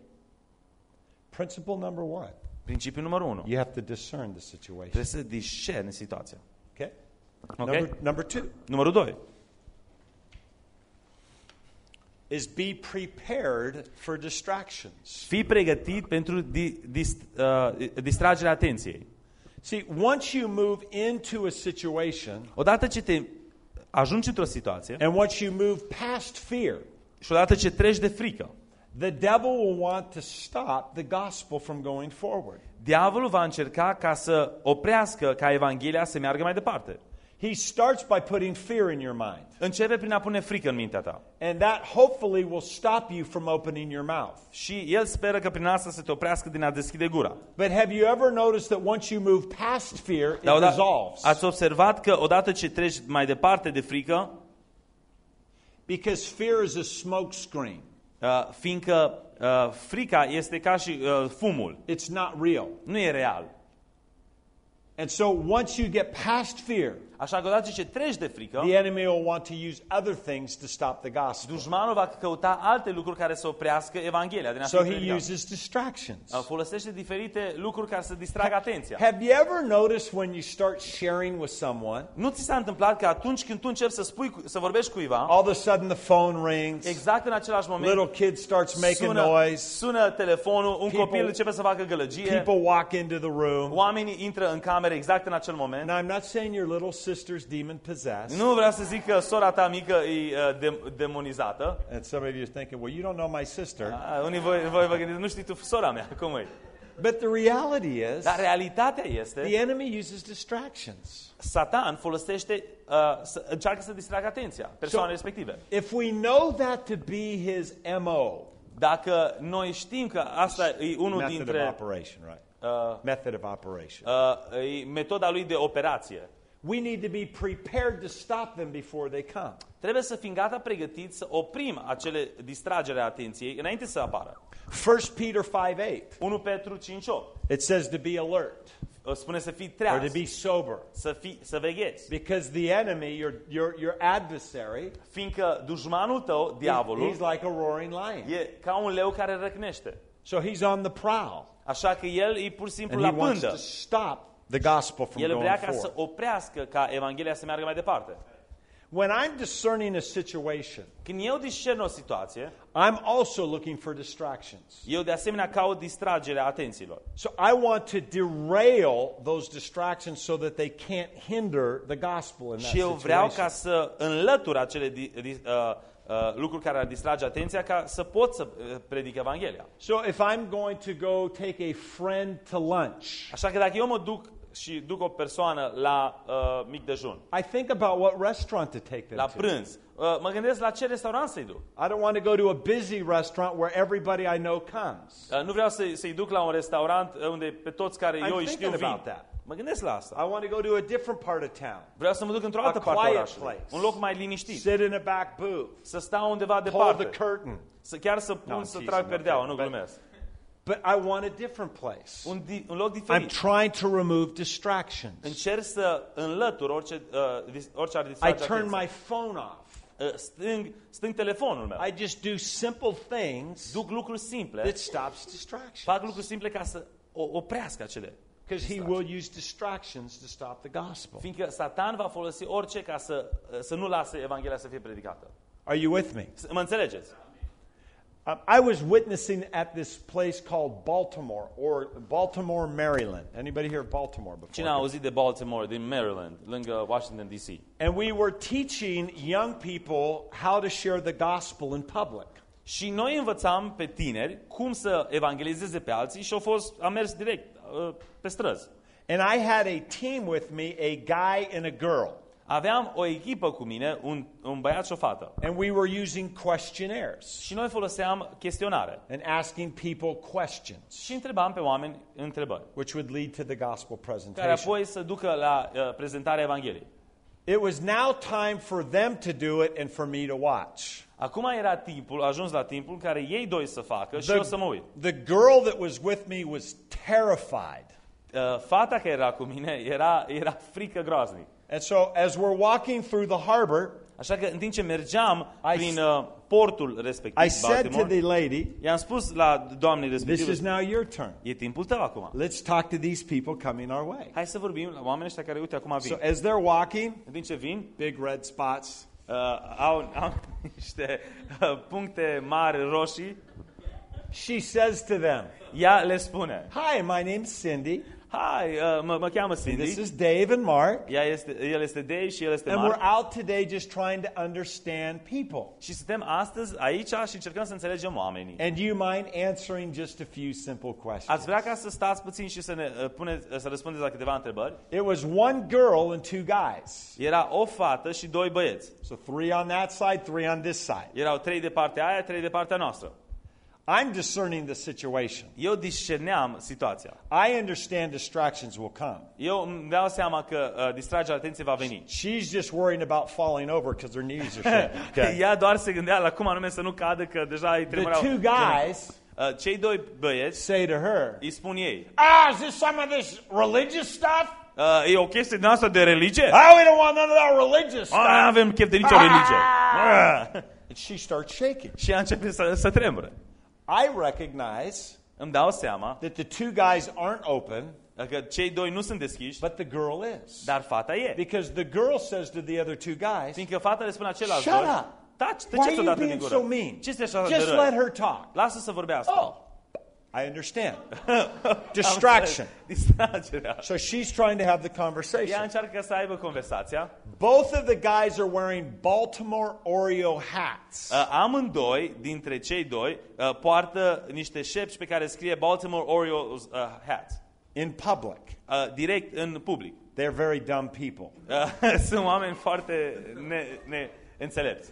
Principle number one Principiul numărul unu. you have to discern the situation. Trebuie să discerni situația. Okay? Ok? Number, number two Numărul doi. is be prepared for distractions. Fii pregătit pentru di, dis, uh, distragerea atenției. See, once you move into a situation Odată ce te ajungi într-o situație and once you move past fear, și odată ce treci de frică, the devil will want to stop the gospel from going forward. diavolul va încerca ca să oprească ca Evanghelia să meargă mai departe. He starts by putting fear in your mind. Începe prin a pune frică în mintea ta. And that hopefully will stop you from opening your mouth. Și el speră că prin asta să te oprească din a deschide gura. But have you ever noticed that once you move past fear, it Dar odată, dissolves? ați observat că odată ce treci mai departe de frică, Because fear is a smoke screen. uh, fiindcă uh, frica este ca și uh, fumul, It's not real. nu e real. And so once you get past fear, Așa că odată ce treci de frică, the enemy will want to use other things to stop the gospel. dușmanul va căuta alte lucruri care să oprească Evanghelia. Din a So fi he predicat. uses distractions. Uh, Folosește diferite lucruri care să distragă atenția. Have you ever noticed when you start sharing with someone, Nu ți s-a întâmplat că atunci când tu începi să, spui, cu- să vorbești cuiva, all of a sudden the phone rings, exact în același moment, little kid starts making sună, noise, sună telefonul, un People- copil începe să facă gălăgie, people walk into the room. oamenii intră în cameră exact în acel moment. Now, I'm not saying your little sister's demon possessed. Nu vreau să zic că sora ta mică e uh, de, demonizată. And some of you are thinking, well, you don't know my sister. Uh, unii voi, voi vă gândiți, nu știi tu sora mea, cum e? But the reality is, Dar realitatea the este, enemy uses distractions. Satan folosește, uh, să, încearcă să distragă atenția persoanei So- respective. If we know that to be his MO, Dacă noi știm că asta e unul method of dintre operation, right? uh, Method of operation. uh, e metoda lui de operație, We need to be prepared to stop them before they come. trebuie să fim gata pregătiți să oprim acele distragere a atenției înainte să apară. 1 Peter 5 8, 1 Petru 5.8 it says to be alert spune să fii or treaz, to be sober. să, fii, să veghezi. Because the enemy, your, your, your adversary, Fiindcă dușmanul tău, he's, diavolul, he's like a roaring lion. e ca un leu care răcnește. So he's on the prowl. Așa că el e pur și simplu And he la wants pândă. to stop the gospel from El going vrea ca să forth. oprească ca Evanghelia să meargă mai departe. When I'm discerning a situation, Când eu discern o situație, I'm also looking for distractions. eu de asemenea caut distragerea atențiilor. So I want to derail those distractions so that they can't hinder the gospel in that Și eu vreau situation. ca să înlătur acele di, di, uh, uh, lucruri care ar distrage atenția ca să pot să uh, predic Evanghelia. So if I'm going to go take a friend to lunch, Așa că dacă eu mă duc și duc o persoană la uh, mic dejun, I think about what restaurant to take them la to. prânz, uh, mă gândesc la ce restaurant să-i duc. I don't want to go to a busy restaurant where everybody I know comes. Uh, nu vreau să, să-i duc la un restaurant uh, unde pe toți care I'm eu îi thinking știu vin. about that. Mă gândesc la asta. I want to go to a different part of town. Vreau să mă duc într-o A altă parte a quiet orașului. place. Un loc mai liniștit. Sit in a back booth. Să stau undeva Pull departe. the curtain. Să, chiar să pun No, I'm să teasing, trag perdeaua, okay, nu but- glumesc. But I want a different place. Un, di, un loc I'm diferit. trying to remove distractions. Încerc să înlătur orice, uh, dis, orice ar I distrage turn atenția. my phone off. Uh, stâng, stâng telefonul meu. I just do simple things Duc lucruri simple. that stops distractions. Fac lucruri simple ca să o, oprească acele. Because he will use distractions to stop the gospel. Fiindcă Satan va folosi orice ca să, uh, să nu lase Evanghelia să fie predicată. Are you with me? S- Mă înțelegeți? Um, I was witnessing at this place called Baltimore or Baltimore, Maryland. Anybody here Baltimore Cine before? auzit de Baltimore, din Maryland, lângă Washington DC? And we were teaching young people how to share the gospel in public. Și noi învățam pe tineri cum să evangelizeze pe alții și au fost, am mers direct uh, pe străzi. And I had a team with me, a guy and a girl. Aveam o echipă cu mine, un, un băiat și o fată. And we were using questionnaires Și noi foloseam chestionare. and asking people questions, Și întrebam pe oameni întrebări. which would lead to the gospel Care presentation. apoi să ducă la uh, prezentarea Evangheliei. It was now time for them to do it and for me to watch. Acum era timpul, a ajuns la timpul în care ei doi să facă și eu să mă uit. the girl that was with me was terrified. Uh, fata care era cu mine era, era frică groaznic. And so, as we're walking through the harbor, Așa că în timp ce mergeam I prin s- uh, portul respectiv, I said to Baltimore, the lady, i-am spus la doamnei This respective, is now your turn. e timpul tău acum. Let's talk to these people coming our way. Hai să vorbim la oamenii ăștia care, uite, acum vin. So, as they're walking, În timp ce vin, big red spots. uh, au, au niște uh, puncte mari roșii. She says to them, Ea le spune, Hi, my name's Cindy. Hai, uh, mă, mă cheamă Cindy. This is Dave and Mark. Ea este, el este Dave și el este And Mark. we're out today just trying to understand people. Și suntem astăzi aici și încercăm să înțelegem oamenii. And do you mind answering just a few simple questions? Ați vrea ca să stați puțin și să ne uh, puneți, uh, să răspundeți la câteva întrebări? It was one girl and two guys. Era o fată și doi băieți. So three on that side, three on this side. Erau trei de partea aia, trei de partea noastră. I'm discerning the situation. Eu discerneam situația. I understand distractions will come. Eu îmi dau seama că uh, distragerea atenției va veni. She's just worrying about falling over because her knees are shaking. Okay. Ea doar se gândea la cum anume să nu cadă, că deja îi The tremurau. two guys Uh, cei doi băieți say to her, îi spun ei, Ah, is this some of this religious stuff? uh, e o chestie din asta de religie? Oh, we don't want none of that religious Ah, Nu stuff. avem chef de nicio religie. Ah! And she starts shaking. Și ea începe să, să tremure. I recognize Îmi dau seama that the two guys aren't open, că cei doi nu sunt deschiși, but the girl is. dar fata e. Because the girl says to the other two guys, Fiindcă fata le spune acelălalt Shut doi, up! taci, Why are tăceți you odată din being gură. so mean? Ce este așa Just de let rău? her talk. Lasă să vorbească. Oh, I understand. Distraction. Distragerea. So she's trying to have the Ea conversation. încearcă să aibă conversația. Both of the guys are wearing Baltimore Oreo hats. Uh, amândoi, dintre cei doi, uh, poartă niște șepci pe care scrie Baltimore Orioles uh, hats. in public. Uh, direct în public. They're very dumb people. Uh, sunt oameni foarte ne, ne, înțelepți.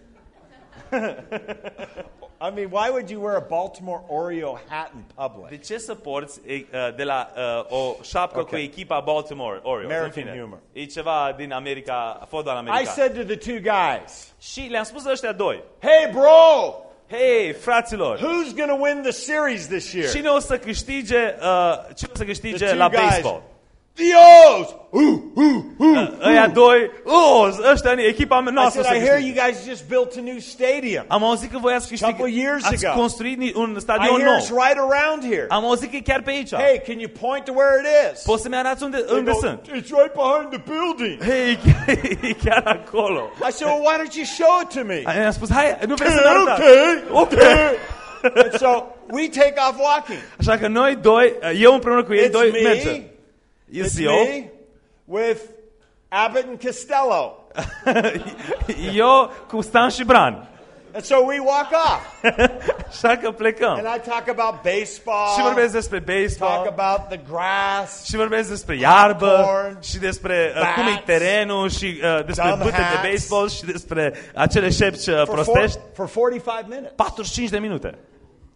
I mean, why would you wear a Baltimore Oreo hat in De public? ce să porți e, uh, de la uh, o șapcă Ok. cu echipa Baltimore Orioles? American În fine, humor. E ceva din America, fotbal I american. said to the two guys, Și le-am spus ăștia doi. hey, bro, Hei, fraților! who's going to win the series this year? Cine o să câștige, uh, cine o să câștige The two la guys. baseball? The O's! Ooh, uh, ooh, ooh. Ăia doi, oh, ăștia, echipa I noastră said, să I hear câștige. you guys just built a new stadium. Am auzit că voi ați Couple câștigat, years ați ago. construit ni- un I stadion hear it's right around here. Am auzit că e chiar pe aici. Hey, can you point to where it is? Poți să-mi arăți unde, They unde go, sunt? It's right behind the building. Hei, e chiar, e chiar acolo. I said, well, why don't you show it to me? I-am spus, hai, nu vrei să-mi arătați? Okay, Ok. And so we take off walking. Așa că noi doi, eh, eu împreună cu ei It's doi me. mergem. It's It's eu, me with Abbott and Costello. eu cu Stan și Bran. And so we walk off. Așa că plecăm. And I talk about baseball. Și vorbesc despre talk baseball. about the grass. Și vorbesc despre iarbă Corn, și despre uh, bats, cum e terenul și uh, despre dumb bâte de hats. baseball și despre acele șepci uh, For, four, prostești. for 45 minutes. 45 de minute.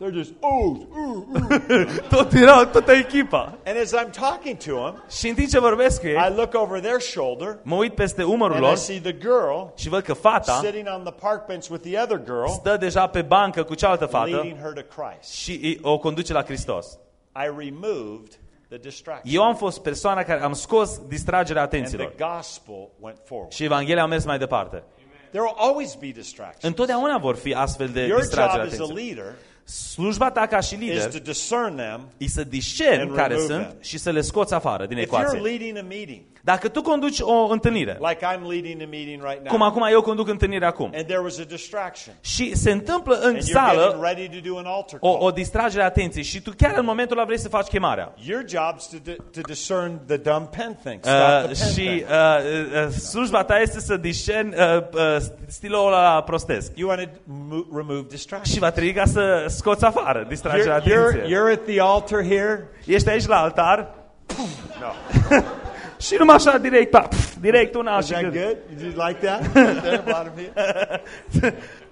They're just, oh, ooh, ooh. Tot erau, toată echipa. And as I'm talking to them, Și în timp ce vorbesc cu I ei, look over their shoulder mă uit peste umărul and I lor see the girl și văd că fata sitting on the park bench with the other girl, stă deja pe bancă cu cealaltă fată leading her to Christ. și îi- o conduce la Hristos. I removed the distraction. Eu am fost persoana care am scos distragerea And the atențiilor. gospel went forward. Și Evanghelia a mers mai departe. There will always be distractions. Întotdeauna vor fi astfel de Your distrageri job as a atenției. Leader Slujba ta ca și is lider to discern them. e să discerni And care remove sunt them. și să le scoți afară din If you're ecuație. Leading a meeting, Dacă tu conduci o întâlnire, like I'm leading a meeting right cum now, acum eu conduc întâlnirea acum, and there was a distraction, și se întâmplă în and you're getting sală ready to do an altar o, o call, distragere a atenției și tu chiar în momentul ăla vrei să faci chemarea. your job's to, di- to discern the dumb pen thing. Stop Uh, the pen și thing. uh, uh, slujba ta este să discerni uh, uh, stilul ăla prostesc. You want to mo- remove distraction. Și va trebui ca să scoți afară distragerea You're, you're, atenției. you're at the altar here. Ești aici la altar și numai așa direct, pa, pf, direct una Is și that gând. good? Did you like that? There, a lot of you.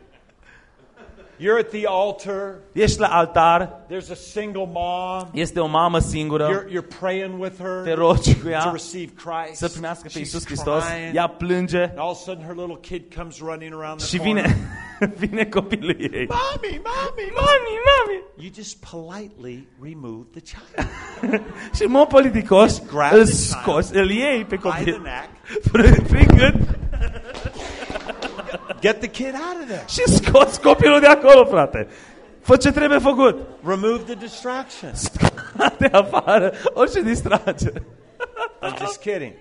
You're at the altar. Ești la altar, There's a single mom. este o mamă singură, You're, you're praying with te her rogi cu to ea receive Christ. să primească pe She's Iisus Hristos, crying. ea plânge And all of a sudden her little kid comes running around the și corner. vine, vine copilul ei. Mommy, mommy, Mami, mami! You just politely remove the child Și în mod politicos grab îl the scoți, îl iei pe by the copil neck. prin prin gât Get the kid out of there. și scoți copilul de acolo, frate. Fă ce trebuie făcut. Remove the distraction. De afară, orice distragere. I'm just kidding.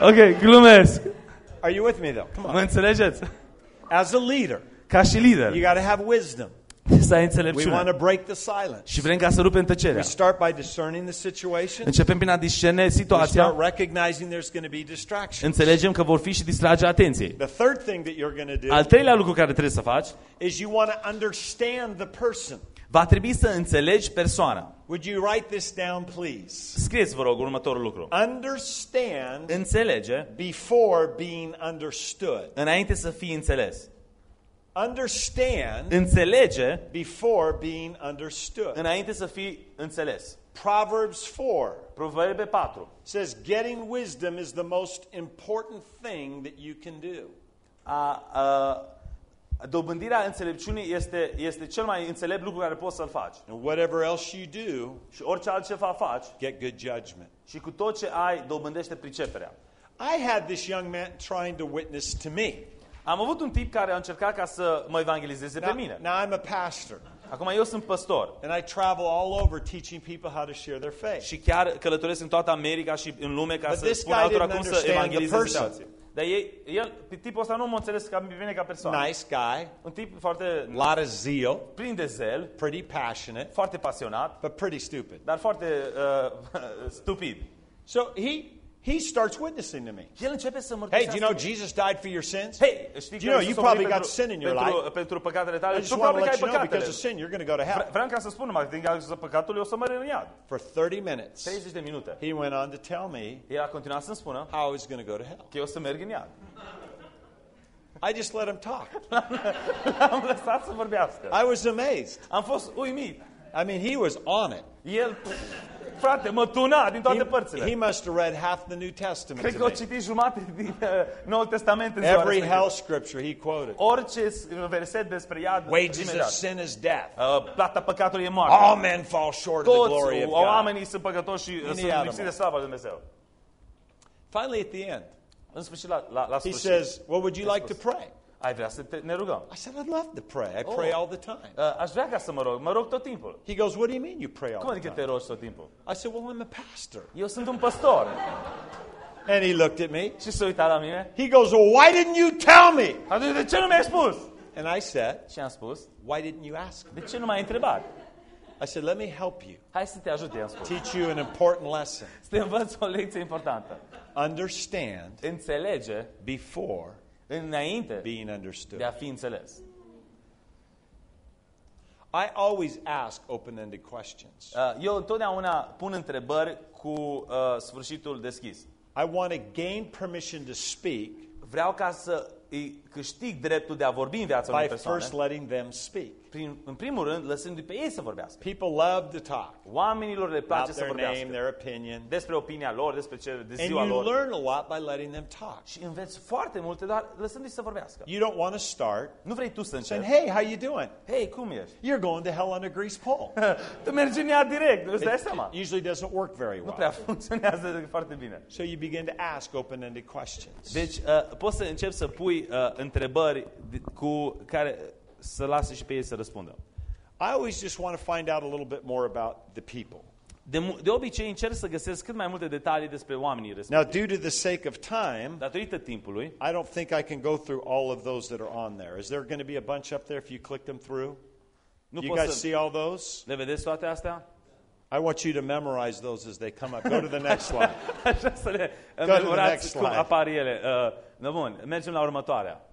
Ok, glumesc. Are you with me though? Come on. Mă înțelegeți? As a leader, Ca și lider, you got to have wisdom. să ai We want înțelepciune. to break the silence. Și vrem ca să rupem tăcerea. We start by discerning the situation. Începem prin a discerne We situația. start recognizing there's going to be distractions. Înțelegem că vor fi și distragerea atenției. The third thing that you're going to do Al treilea lucru care trebuie să faci, is you want to understand the person. va trebui să înțelegi persoana. Would you write this down, please? Scrieți, vă rog, următorul lucru. Understand Înțelege before being understood. înainte să fii înțeles. Understand Înțelege before being understood. înainte să fii înțeles. Proverbs 4 Proverbe 4. says, Getting wisdom is the most important thing that you can do. A, a, dobândirea înțelepciunii este, este cel mai înțelept lucru care poți să-l faci. And whatever else you do, Și orice altceva faci get good judgment. și cu tot ce ai, dobândește priceperea. I had this young man trying to witness to me. Am avut un tip care a încercat ca să mă evangelizeze pe Now, mine. now I'm a pastor, Acum eu sunt păstor and I travel all over teaching people how to share their faith. și chiar călătoresc în toată America și în lume ca But să this spun guy altora didn't cum să understand the evangelizeze person. alții. Dar ei, el, tipul ăsta nu mă înțeles ca bine ca persoană. Nice guy, Un tip foarte a lot of zeal, plin de zel, pretty passionate, foarte pasionat, but pretty stupid. dar foarte uh, stupid. So he he starts witnessing to me. El începe să Hey, do you know Jesus died for your sins? Hey, știi Do you know you probably got sin in your pentru, life? pentru păcatele tale. Tu just want to probabil că ai păcatele. because of sin, you're going to go to hell. Vreau ca să spun numai din cauza păcatului o să mă în iad. For 30 minutes, 30 de minute. he went on to tell me El a continuat să-mi spună how was going to go to hell. că eu o să merg în iad. I just let him talk. Am lăsat să vorbească. I was amazed. Am fost uimit. I mean, he was on it. El, frate, mă tuna din toate He, părțile. he must have read half the New Testament Cred că to o me. citit jumate din uh, Noul Testament în ziua Every hell scripture he quoted. Orice s- verset despre iad, Wages of imediat. sin is death. Uh, plata păcatului e moarte. All men fall short of the glory of God. oamenii sunt păcătoși și sunt lipsiți de slava lui Dumnezeu. Finally, at the end, În sfârșit, la, la, la he says, What would you like to pray? Ai vrea să te, ne rugăm? I said, I'd love to pray. I pray all the time. Uh, aș vrea ca să mă rog. Mă rog tot timpul. He goes, What do you mean you pray all Cum the adică time? te rogi tot timpul? I said, Well, I'm a pastor. Eu sunt un păstor. And he looked at me. Și se uita la mine. He goes, Well, why didn't you tell me? Atunci, de ce nu mi-ai spus? And I said, Și am spus, Why didn't you ask me? de ce nu m-ai întrebat? I said, Let me help you, Hai să te ajut, i-am spus. teach you an important lesson. Să te învăț o lecție importantă. Understand Înțelege before înainte being de understood. a fi înțeles. I always ask open ended questions. Uh, Eu întotdeauna pun întrebări cu uh, sfârșitul deschis. I want to gain permission to speak Vreau ca să îi câștig dreptul de a vorbi în viața unei by persoane, first letting them speak. prin, în primul rând, lăsându-i pe ei să vorbească. People love to talk Oamenilor le place about să their name, vorbească their opinion, despre opinia lor, despre ce de and ziua you lor. learn a lot by letting them talk. Și înveți foarte multe, dar lăsându-i să vorbească. You don't want to start Nu vrei tu să saying, începi. "Hey, how you doing?" Hei, cum ești? You're going to hell on a grease pole. tu mergi în ea direct, îți dai It seama. usually doesn't work very Nu well. prea funcționează foarte bine. So you begin to ask open-ended questions. Deci uh, poți să începi să pui uh, întrebări de- cu care să lasă și pe ei să răspundă. I always just want to find out a little bit more about the people. De, mu- de obicei încerc să găsesc cât mai multe detalii despre oamenii respectivi. Now, due to the sake of time, Datorită timpului, I don't think I can go through all of those that are on there. Is there going to be a bunch up there if you click them through? nu You pot guys să... see all those? Le vedeți toate astea? I want you to memorize those as they come up. Go to the next slide. Așa să le to the next memorați cum slide. apar ele. Uh, no, bun, mergem la următoarea.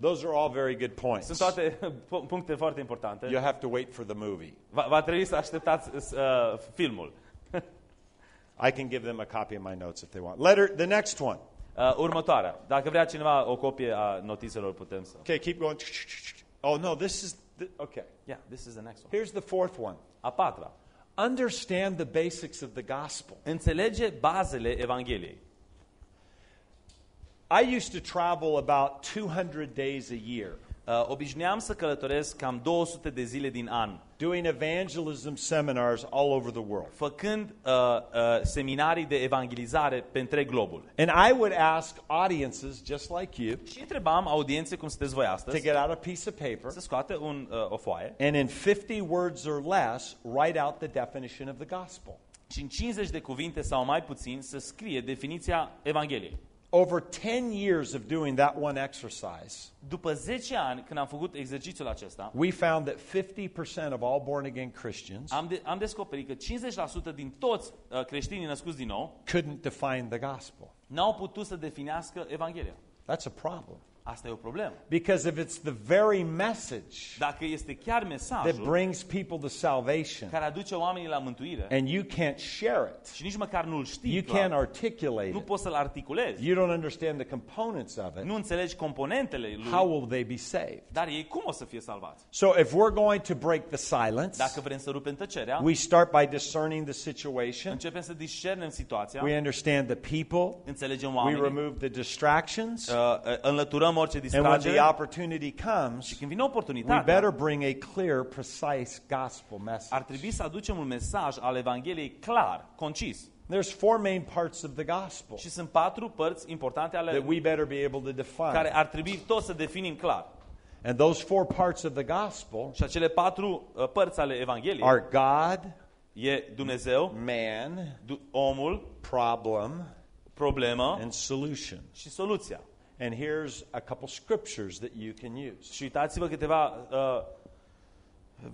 Those are all very good Sunt points. toate pu- puncte foarte importante. You have to wait for the movie. Va, va trebui să așteptați uh, filmul. I can give them a copy of my notes if they want. Letter, the next one. Uh, următoarea. Dacă vrea cineva o copie a notițelor, putem să... Okay, keep going. Oh, no, this is, the, okay. Yeah, this is the next one. Here's the fourth one. A patra. Understand the basics of the gospel. Înțelege bazele Evangheliei. I used to travel about 200 days a year Uh, obișnuiam să călătoresc cam 200 de zile din an, doing evangelism seminars all over the world. făcând uh, uh, seminarii de evangelizare pe întreg globul. And I would ask audiences just like you Și întrebam audiențe cum sunteți voi to astăzi get out a piece of paper să scoate un, uh, o foaie and in 50 words or less write out the definition of the gospel. și în 50 de cuvinte sau mai puțin să scrie definiția Evangheliei. Over 10 years of doing that one exercise, După 10 ani, când am făcut exercițiul acesta, we found that 50% of all born again Christians am, de, am descoperit că 50% din toți uh, creștinii născuți din nou couldn't define the gospel. n-au putut să definească Evanghelia. That's a problem. Asta e o problemă. Because if it's the very message Dacă este chiar that mesajul brings people to salvation care aduce oamenii la mântuire and you can't share it, și nici măcar nu-l știi you clar, can't articulate nu it, poți să-l articulezi, you don't understand the components of it, nu înțelegi componentele lui, how will they be saved? dar ei cum o să fie salvați? So if we're going to break the silence, Dacă vrem să rupem tăcerea, we start by discerning the situation. începem să discernem situația, We understand the people. înțelegem We oamenii, remove the distractions. uh, uh, înlăturăm orice And when distragere the opportunity comes, și când vine we oportunitatea, better bring a clear, precise gospel ar message. trebui să aducem un mesaj al Evangheliei clar, concis. There's four main parts of the gospel Și sunt patru părți importante ale that we better be able to define. care ar trebui tot să definim clar. And those four parts of the gospel Și acele patru uh, părți ale Evangheliei are God, e Dumnezeu, man, du- omul, problem, problemă and solution. și soluția. And here's a couple scriptures that you can use. Și uitați-vă câteva uh,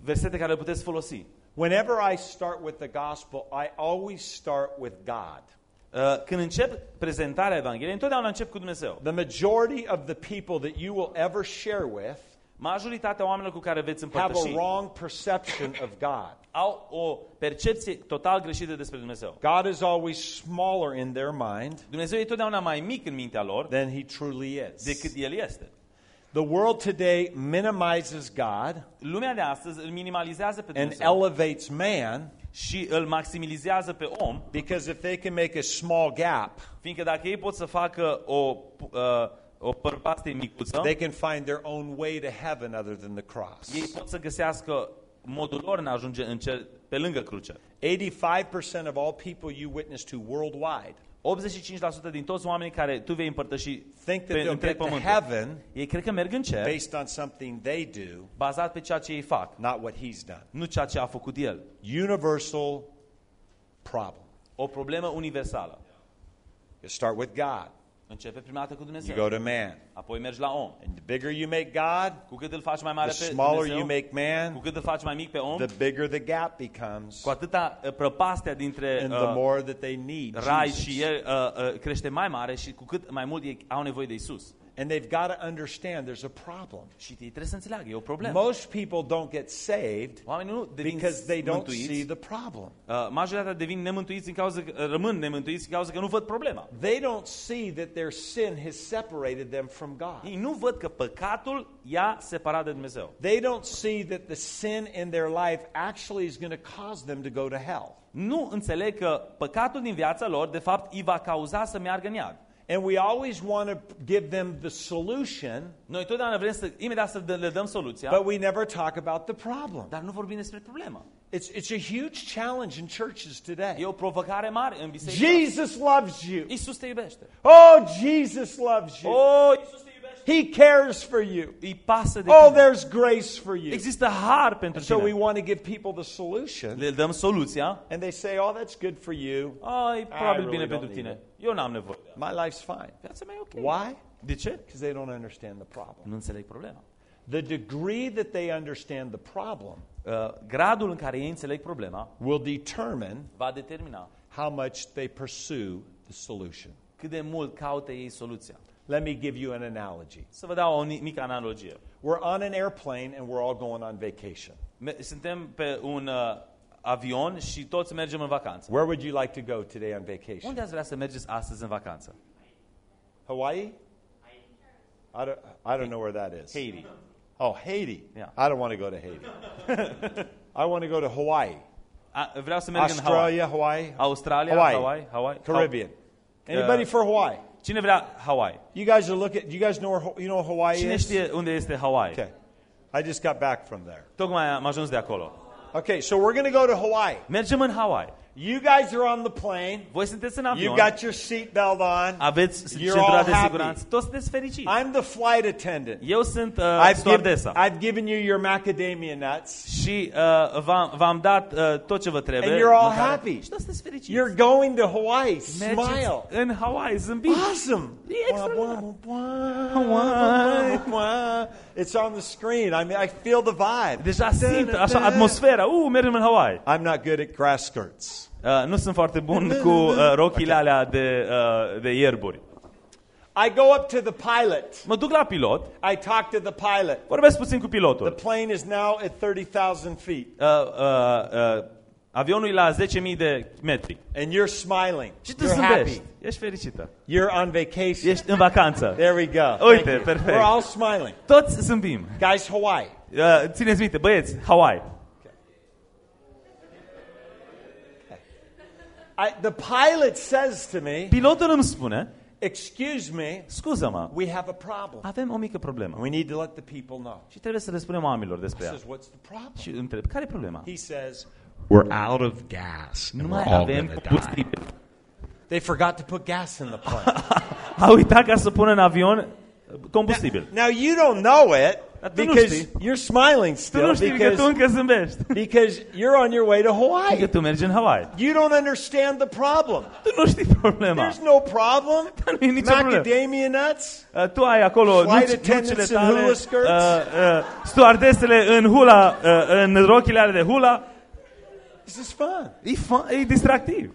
versete care le puteți folosi. Whenever I start with the gospel, I always start with God. Uh, când încep prezentarea Evangheliei, întotdeauna încep cu Dumnezeu. The majority of the people that you will ever share with Majoritatea oamenilor cu care veți have a împărtăși wrong perception of God. au o percepție total greșită despre Dumnezeu. God is always smaller in their mind Dumnezeu e totdeauna mai mic în mintea lor than he truly is. decât El este. The world today minimizes God Lumea de astăzi îl minimalizează pe and Dumnezeu elevates man și îl maximilizează pe om, because if they can make a small gap, fiindcă dacă ei pot să facă o, uh, o părpaste micuță, they can find their own way to heaven other than the cross. ei pot să găsească modul lor în a ajunge în cer, pe lângă cruce. 85% of all people you witness to worldwide 85% din toți oamenii care tu vei împărtăși think that pe they'll întreg get to pământul, heaven ei cred că merg în cer based on something they do, bazat pe ceea ce ei fac, not what he's done. nu ceea ce a făcut el. Universal problem. O problemă universală. You start with God. Începe prima dată cu You Dumnezeu, go to man. apoi mergi la om. And the bigger you make God, Cu cât îl faci mai the mare pe smaller you Dumnezeu, make cu man, cât îl faci mai mic pe om, the bigger the gap becomes, cu atâta uh, prăpastea dintre and the uh, more that they need rai Jesus. și el uh, uh, crește mai mare și cu cât mai mult ei au nevoie de Isus. And they've got to understand there's a problem. Și ei trebuie să înțeleagă, e o problemă. Most people don't get saved Oamenii nu devin because they don't mântuiți. see the problem. Uh, majoritatea devin nemântuiți din cauza că, uh, rămân nemântuiți din cauza că nu văd problema. They don't see that their sin has separated them from God. Ei nu văd că păcatul i-a separat de Dumnezeu. They don't see that the sin in their life actually is going to cause them to go to hell. Nu înțeleg că păcatul din viața lor, de fapt, îi va cauza să meargă în iad. And we always want to give them the solution, Noi totdeauna vrem să imediat să le dăm soluția, but we never talk about the problem. dar nu vorbim despre problemă. It's, it's a huge challenge in churches today. E o provocare mare în biserică. Jesus loves you. Isus te iubește. Oh, Jesus loves you. Oh, Isus te iubește. He cares for you. Îi pasă de Oh, tine. there's grace for you. Există har pentru So we tine. want to give people the solution, Le dăm soluția. and they say, "Oh, that's good for you. Oh, e probabil really bine don't pentru need tine. it. Eu n-am nevoie. My life's fine." Viața mea e ok. Why? De ce? Because they don't understand the problem. Nu înțeleg problema. The degree that they understand the problem Uh, gradul în care ei înțeleg problema will determine va determina how much they pursue the solution. cât de mult caută ei soluția. Let me give you an analogy. Să vă dau o mică analogie. We're on an airplane and we're all going on vacation. Suntem pe un uh, avion și toți mergem în vacanță. Where would you like to go today on vacation? Unde ați vrea să mergeți astăzi în vacanță? Hawaii? I don't, I don't know where that is. Haiti. Oh, Haiti. Yeah. I don't want to go to Haiti. I want to go to Hawaii. A, vreau să merg în Hawaii. Australia, Hawaii. Australia, Hawaii. Hawaii, Hawaii. Caribbean. Anybody Uh, for Hawaii? Cine vrea Hawaii? You guys are looking. You guys know where you know Hawaii Cine is? știe unde este Hawaii? Okay. I just got back from there. Tocmai am ajuns de acolo. Okay, so we're going to go to Hawaii. Mergem în Hawaii. You guys are on the plane. Voi sunteți în You avion. got your seatbelt on. Aveți You're centura all de happy. siguranță. Toți sunteți fericiți. I'm the flight attendant. Eu sunt uh, I've, stewardesa. I've given you your macadamia nuts. Și uh, v-am, v-am dat uh, tot ce vă trebuie. And you're all mâncare. happy. Și toți sunteți fericiți. You're going to Hawaii. Mergeți Smile. în Hawaii, zâmbiți. Awesome. E extraordinar. Hawaii. It's on the screen. I mean, I feel the vibe. Deja simt așa atmosfera. Uh, mergem în Hawaii. I'm not good at grass skirts. Uh, nu sunt foarte bun cu uh, rochile alea de, uh, de ierburi. I go up to the pilot. Mă duc la pilot, I talk to the pilot. vorbesc puțin cu The pilotul. plane is now at 30,000 feet. Uh, uh, uh, avionul e la 10.000 de metri. And you're smiling. Și tu You're zâmbești. happy. Ești fericită. You're on vacation. Ești în vacanță. There we go. Uite, Thank you. perfect. We're all smiling. Toți zâmbim. Guys, Hawaii. Uh, țineți minte, băieți, Hawaii. I, the pilot says to me, Pilotul îmi spune, Excuse me, scuză-mă, we have a problem. avem o mică problemă. We need to let the people know. Și trebuie să le spunem oamenilor He despre ea. says, What's the problem? Și îl întreb, care e problema? He says, We're out of gas and we're all avem going to die. combustibil. They forgot to put gas in the plane. A uitat ca să pună în avion combustibil. now, you don't know it Dar tu nu because știi. you're smiling Tu still nu știi că tu because, încă zâmbești. because you're on your way to Că Hawaii. tu mergi în Hawaii. You don't understand the problem. Tu nu știi problema. There's no problem. Dar nu e nicio problemă. Macadamia nuts. Uh, tu ai acolo Flight nuci, attendants nucile in tale, hula skirts. uh, uh, stewardesele în hula, uh, în rochile alea de hula. This is fun. E, fun, e distractiv.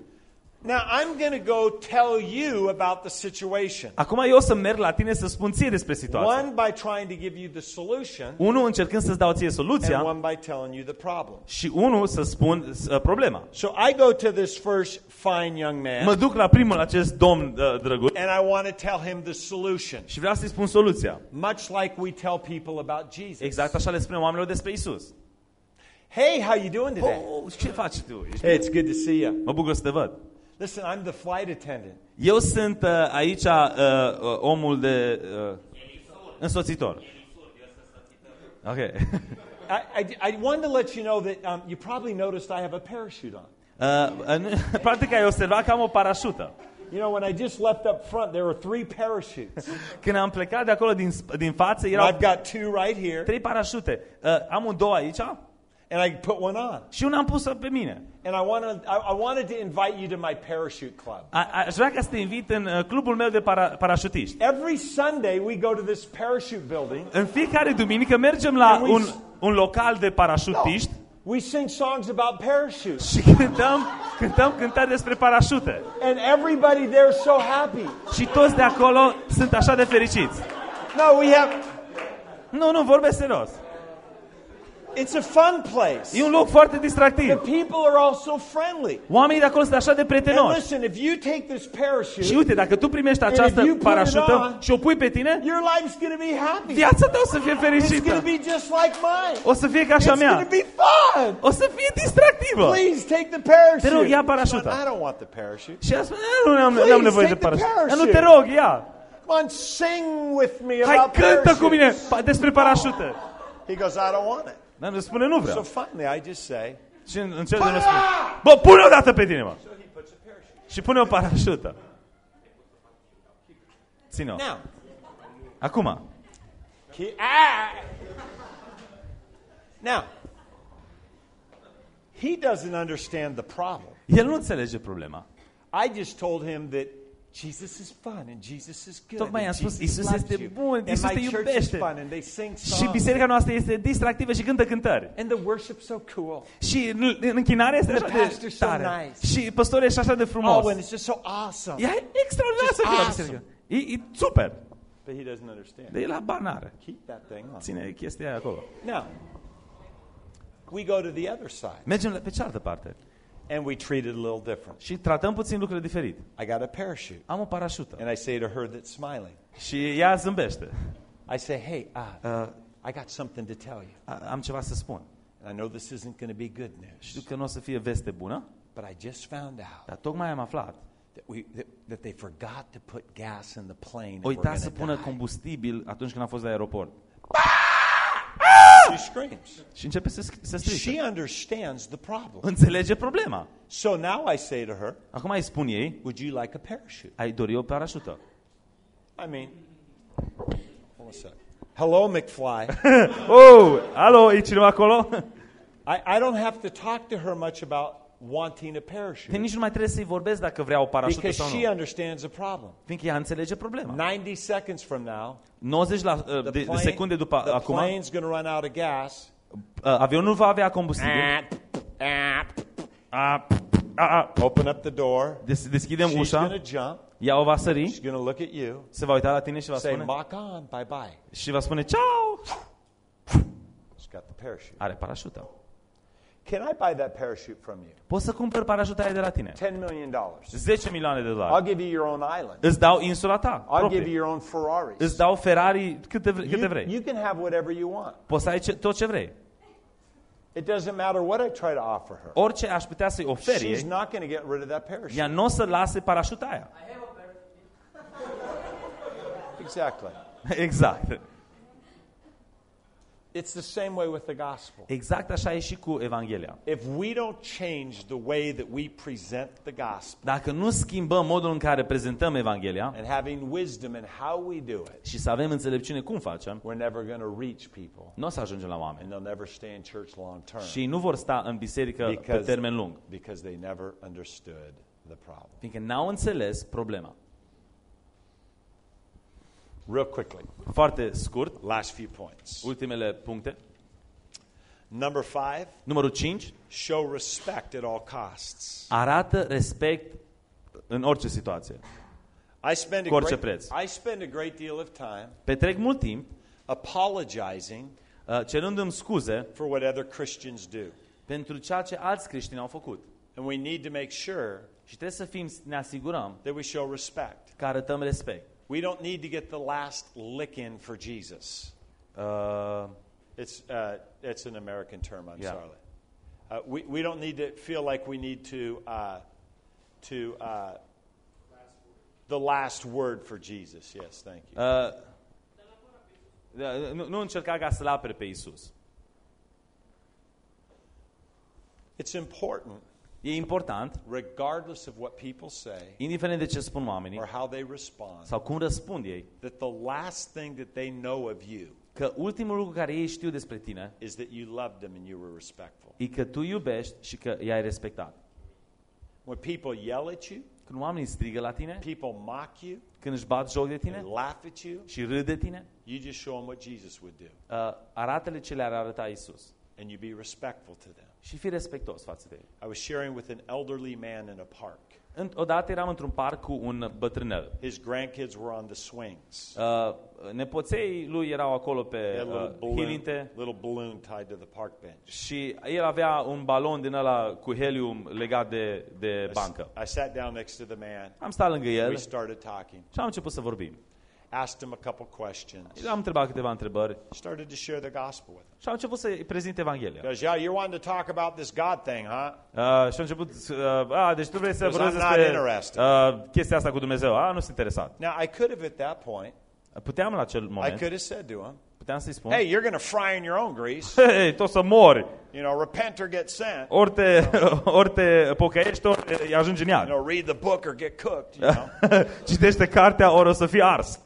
Now, I'm going to go tell you about the situation. Acum eu o să merg la tine să spun ție despre situație. One by trying to give you the solution, Unul încercând să-ți dau ție and soluția one by telling you the problem. și unul să spun uh, problema. So I go to this first fine young Mă man, duc la primul acest domn uh, drăguț and I want to tell him the solution, și vreau să-i spun soluția. much like we tell people about Jesus. Exact așa le spunem oamenilor despre Isus. Hey, how you doing today? Oh, ce faci tu? Ești- Hey, it's good to see you. Mă bucur să te văd. Listen, I'm the flight attendant. Eu sunt uh, aici uh, uh, omul de uh, însoțitor. Ok. I, I, I wanted to let you know that um, you probably noticed I have a parachute on. Uh, în, practic ai observat că am o parașută. You know, when I just left up front, there were three parachutes. Când am plecat de acolo din, sp- din față, And erau I've got two right here, trei parașute. Uh, am un două aici and I put one on. și una am pus pe mine. And I wanted, I, I wanted to invite you to my parachute club. A, aș vrea ca să te invit în uh, clubul meu de para, parașutiști. Every Sunday, we go to this parachute building. În fiecare duminică mergem la And we- un, un local de parașutiști We sing songs about parachutes. și cântăm, cântăm cântări despre parașute. And everybody there's so happy. Și toți de acolo sunt așa de fericiți. No, we have, Nu, nu, vorbesc serios. It's a fun place. E un loc foarte The distractiv. people are all so friendly. Oamenii de acolo sunt așa de And prietenoși. listen, if you take this parachute, Și uite, dacă tu primești această if you put it parașută on, și o pui pe tine, your life's going to be happy. viața ta o să fie It's going to fericită. be just like mine. O să fie ca așa It's going mea. to be fun. O să fie distractivă. Please take the parachute. Te rog, ia parașuta. Come on, I don't want the parachute. Și a spus, "Eh, nu am, Please, n-am nevoie de take the parașută. parachute. "Eh, Nu te rog, ia. Come on, sing with me Hai, about cântă cu mine parachutes. pa- despre parașută. He goes, I don't want it. Dar îmi spune, nu So vreau. finally, I just say, Și în în cel de spune, bă, pune o dată pe tine, mă. Și pune o parașută. Ține-o. now, Acum. he, ah. now, he doesn't understand the problem. El nu înțelege problema. I just told him that Jesus is fun and Jesus is good. Tocmai and i-am spus, Jesus Isus loves este you, bun, and Isus my te church is iubește. fun and they sing Și songs. biserica noastră este distractivă și cântă cântări. And the worship's so cool. Și în în închinare este The așa de pastor's so tare. nice. Și păstorul este așa de frumos. Oh, and it's just so awesome. E extraordinar să Just fie la awesome. biserică. E, e super. But he doesn't understand. Dar el habar n-are. Keep that thing on. Ține chestia aia acolo. Now, we go to the other side Mergem la- pe cealaltă parte. And we treat it a little different. Și tratăm puțin lucrurile diferit. I got a parachute. Am o parașută. And I say to her that's smiling, Și ea zâmbește. I say, hey, uh, uh, I got something to tell you. A- Am ceva să spun. And I know this isn't going to be good news, Știu că nu o să fie veste bună, but I just found out dar tocmai am aflat. that, we, that, that they forgot to put gas in the plane. and O we're uita gonna să pună die. combustibil atunci când am fost la aeroport. She screams. Și începe să, să strige. She understands the problem. Înțelege problema. So now I say to her, Acum îi spun ei, would you like a parachute? ai dori o parașută. I mean, hold a sec. Hello, McFly. Oh, alo, e cineva acolo? I, I don't have to talk to her much about wanting a Că parachute nici nu mai trebuie să-i vorbesc dacă vrea o parașută because sau she nu. understands the problem. Fiindcă ea înțelege problema. 90 seconds from now, 90 la, uh, the, de, de plane, secunde după the acum, plane's going to run out of gas. uh, avionul va avea combustibil. A, a, a. Open up the door. Des, deschidem She's ușa, going to jump. ea o va sări, She's going to look at you. se va uita la tine și va Say, spune, mock on, bye bye. și va spune, ciao! She's got the parachute. Are parașută. Can I buy that parachute from you? Poți să cumperi parașuta aia de la tine. 10 million dollars. 10 milioane de I'll dolari. give you your own island. Îți dau insula ta, I'll give you proprie. your own Ferraris. Îți dau Ferrari câte, vre- câte You, vrei. you can have whatever you want. Poți să ai ce, tot ce vrei. It doesn't matter what I try to offer her. Orice aș putea să-i ofer She's ei, not going to get rid of that parachute. ea nu o să lase parașuta aia. Exactly. Exact. It's the same way with the gospel. Exact așa e și cu Evanghelia. If we don't change the way that we present the gospel Dacă nu schimbăm modul în care prezentăm Evanghelia and having wisdom in how we do it, și să avem înțelepciune cum facem, we're never going to reach people nu o să ajungem la oameni. and they'll never stay in church long term Și ei nu vor sta în biserică pe because, termen lung, because they never understood the problem. fiindcă n-au înțeles problema. Real quickly, Foarte scurt, last few points. ultimele puncte. Number five, Numărul 5, show respect at all costs. arată respect în orice situație. I spend a Cu orice great, preț. I spend a great deal of time Petrec mult timp apologizing uh, cerându-mi scuze for what other Christians do. pentru ceea ce alți creștini au făcut. And we need to make sure Și trebuie să fim, ne asigurăm that we show respect. că arătăm respect. We don't need to get the last lick in for Jesus. Uh, It's, uh, it's an American term, I'm Yeah. sorry. Uh, we, we don't need to feel like we need to, uh, to uh, the last word for Jesus. Yes, thank you. uh, nu încerca ca să-L apere pe Isus. It's important E important, regardless of what people say indiferent de ce spun oamenii or how they respond, sau cum răspund ei, that the last thing that they know of you că ultimul lucru care ei știu despre tine is that you loved them and you were respectful. e că tu iubești și că i-ai respectat. When people yell at you, Când oamenii strigă la tine, people mock you, când își bat joc de they tine laugh at you, și râd de tine, you just show them what Jesus would do. uh, arată-le ce le-ar arăta Isus. And you be respectful to them. Și fii respectos față de ei. I was sharing with an elderly man in a park. În- Odată eram într-un parc cu un bătrânel. His grandkids were on the swings. Uh, nepoței lui erau acolo pe They had a uh, little balloon, hilinte little balloon tied to the park bench. și el avea un balon din ăla cu helium legat de, de I, bancă. I sat down next to the man. Am stat lângă We el started talking. și am început să vorbim. Asked him a couple questions. Am întrebat câteva întrebări Started to share the gospel with him. și am început să-i prezint Evanghelia. He goes, yeah, you're wanting to talk about this God thing, huh? Uh, și a început, uh, a, deci tu vrei să Because vorbesc I'm not despre interested. uh, chestia asta cu Dumnezeu. A, nu sunt interesat. Now, I could have at that point, Puteam la acel I moment, could have said to him, puteam să-i spun, hey, you're going to fry in your own grease. hei, tot să mori. You know, repent or get sent. Ori te, ori te pocăiești, ori îi ajungi în You iad. know, read the book or get cooked, you know. Citește cartea, ori o să fii ars.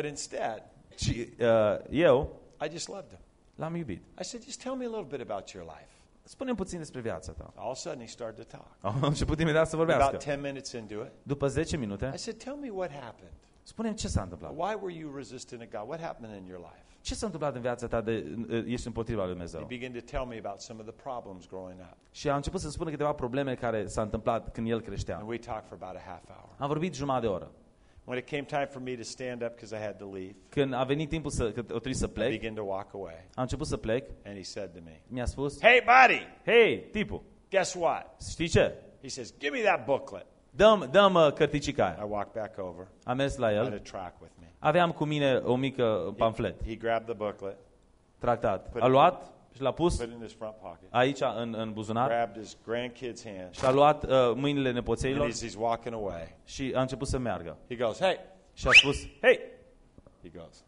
But instead, Și uh, eu I just loved him. l-am iubit. I said, just tell me a little bit about your life. spune puțin despre viața ta. All of a sudden, he started to talk. Am început imediat să vorbească. About 10 minutes into it, După 10 minute, I said, tell me what happened. spune ce s-a întâmplat. Why were you resistant of God? What happened in your life? Ce s-a întâmplat în viața ta de uh, ești împotriva lui He Dumnezeu? began to tell me about some of the problems growing up. Și a început să spună câteva probleme care s-a întâmplat când el creștea. And we talked for about a half hour. Am vorbit jumătate de oră. When it came time for me to stand up because I had to leave, Când a venit timpul să, că o trebuie să I plec, began to walk away. am început să plec, And he said to me, mi-a spus, Hey, buddy, hei, tipul, guess what? știi ce? He says, Give me that booklet. Dăm, dăm uh, cărticica I aia. walked back over. Am mers la I had a el, track with me. aveam cu mine o mică pamflet, He grabbed the booklet, tractat. A luat și l-a pus put it in his front pocket, aici în, în buzunar grabbed his grandkid's hand, și a luat uh, mâinile and nepoțeilor as he's walking away, și a început să meargă. he goes, Hey, Și a spus, hei! he goes.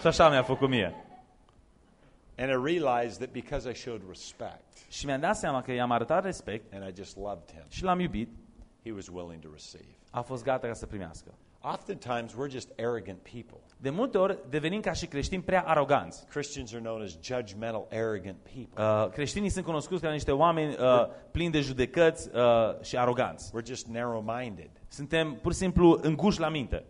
Și așa mi-a făcut mie. And I realized that because I showed respect Și mi-am dat seama că i-am arătat respect and I just loved him, și l-am iubit, he was willing to receive. a fost gata ca să primească. Oftentimes, we're just arrogant people. De multe ori devenim ca și creștini prea aroganți. Christians are known as judgmental, arrogant people. Uh, creștinii sunt cunoscuți ca niște oameni uh, plini de judecăți uh, și aroganți. We're just narrow minded. Suntem pur și simplu înguși la minte.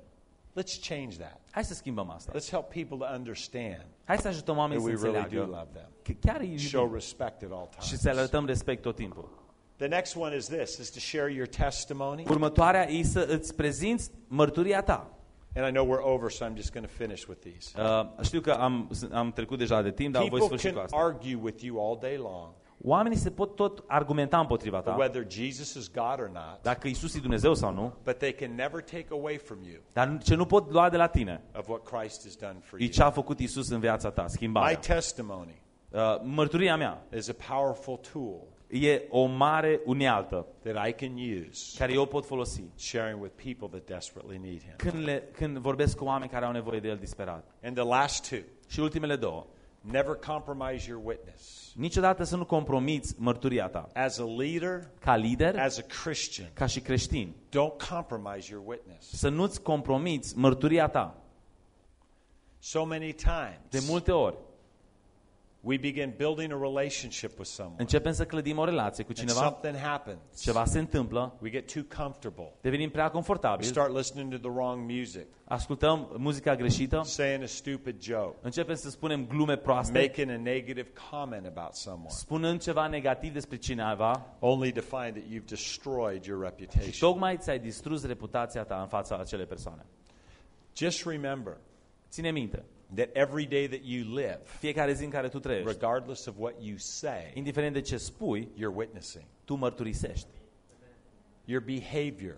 Let's change that. Hai să schimbăm asta. Let's help people to understand Hai să ajutăm that oamenii să we really do înțeleagă love them. că chiar îi Show iubim respect at all și să le times. arătăm respect tot timpul. The next one is this, is to share your testimony. Următoarea e să îți prezinți mărturia ta. And I know we're over, so I'm just going to finish with these. Uh, știu că am, am trecut deja de timp, dar voi People sfârși can cu asta. argue with you all day long Oamenii se pot tot argumenta împotriva ta, whether Jesus is God or not, dacă Isus e Dumnezeu sau nu, but they can never take away from you dar ce nu pot lua de la tine of what Christ has done for e you. ce a făcut Isus în viața ta, My schimbarea. testimony Uh, mărturia mea is a powerful tool e o mare unealtă that I can use care eu pot folosi sharing with people that desperately need Him. când, le, când vorbesc cu oameni care au nevoie de El disperat. And the last two, Și ultimele două. never compromise your witness. Niciodată să nu compromiți mărturia ta. As a leader, Ca lider, as a Christian, ca și creștin, don't compromise your witness. să nu-ți compromiți mărturia ta. So many times, De multe ori we begin building a relationship with someone, începem să clădim o relație cu and cineva, something happens. ceva se întâmplă, We get too comfortable. devenim prea We confortabili, start listening to the wrong music, ascultăm muzica greșită, saying a stupid joke, începem să spunem glume proaste, making a negative comment about someone, spunând ceva negativ despre cineva. Only to find that you've destroyed your și reputation. tocmai ți-ai distrus reputația ta în fața acelei persoane. Just remember Ține minte, that every day that you live, fiecare zi în care tu trăiești, regardless of what you say, indiferent de ce spui, you're witnessing. tu mărturisești. Your behavior,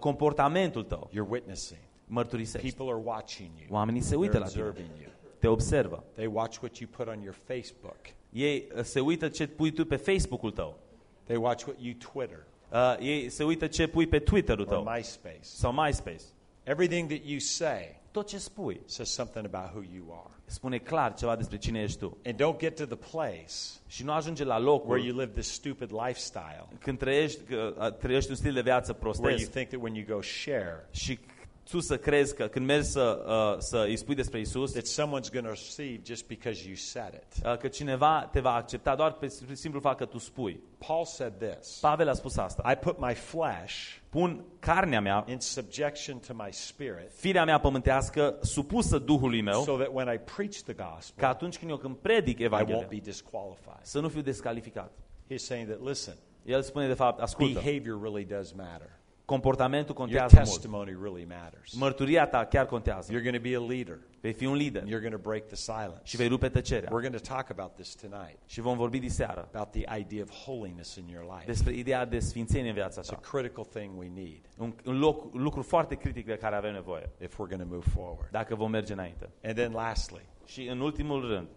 Comportamentul tău you're witnessing. mărturisești. People are watching you. Oamenii se They're uită la tine, observing you. te observă. They watch what you put on your Facebook. Ei uh, se uită ce pui tu pe Facebook-ul tău. They watch what you Twitter Uh, ei se uită ce pui pe Twitter-ul or tău MySpace. sau MySpace. Everything that you say tot ce spui says something about who you are. spune clar ceva despre cine ești tu. And don't get to the place Și nu ajunge la where locul you live this stupid lifestyle când trăiești, că, a, trăiești un stil de viață where you prostesc think that when you go share și tu să crezi că când mergi să, uh, să îi spui despre Isus, that someone's going to receive just because you said it. uh, că cineva te va accepta doar pe simplu fapt că tu spui. Paul said this Pavel a spus asta. I put my flesh Pun carnea mea, in subjection to my spirit firea mea pământească, supusă Duhului meu, so that when I preach the ca gospel, atunci când eu când predic I Evanghelia, won't be disqualified. să nu fiu descalificat. He's saying that, listen, El spune de fapt, ascultă, behavior really does matter. Comportamentul Your contează mult. testimony really matters. Mărturia ta chiar contează. You're going to be a leader. Vei fi un lider and You're going to break the și silence. vei rupe tăcerea. We're going to talk about this tonight, Și vom vorbi diseară about the idea of holiness in your life. despre ideea de sfințenie în viața It's ta. a critical thing we need Un, un, loc, un lucru foarte critic de care avem nevoie if we're going to move forward. dacă vom merge înainte. And then lastly, Și în ultimul rând,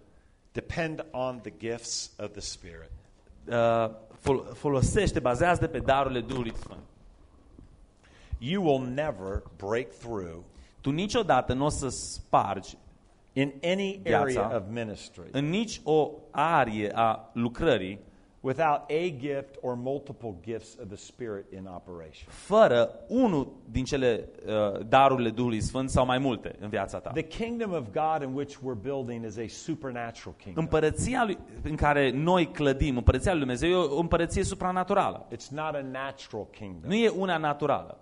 depend on the gifts of the Spirit. uh, fol- folosește, bazează pe darurile Duhului Sfânt. You will never break through Tu niciodată nu o să spargi in any Viața. area of ministry în nici o arie a lucrării without a gift or multiple gifts of the Spirit in operation. fără unul din cele uh, darurile Duhului Sfânt sau mai multe în viața ta. The kingdom of God in which we're building is a supernatural kingdom. Împărăția lui, în care noi clădim, împărăția lui Dumnezeu, e o împărăție supranaturală. It's not a natural kingdom. Nu e una naturală.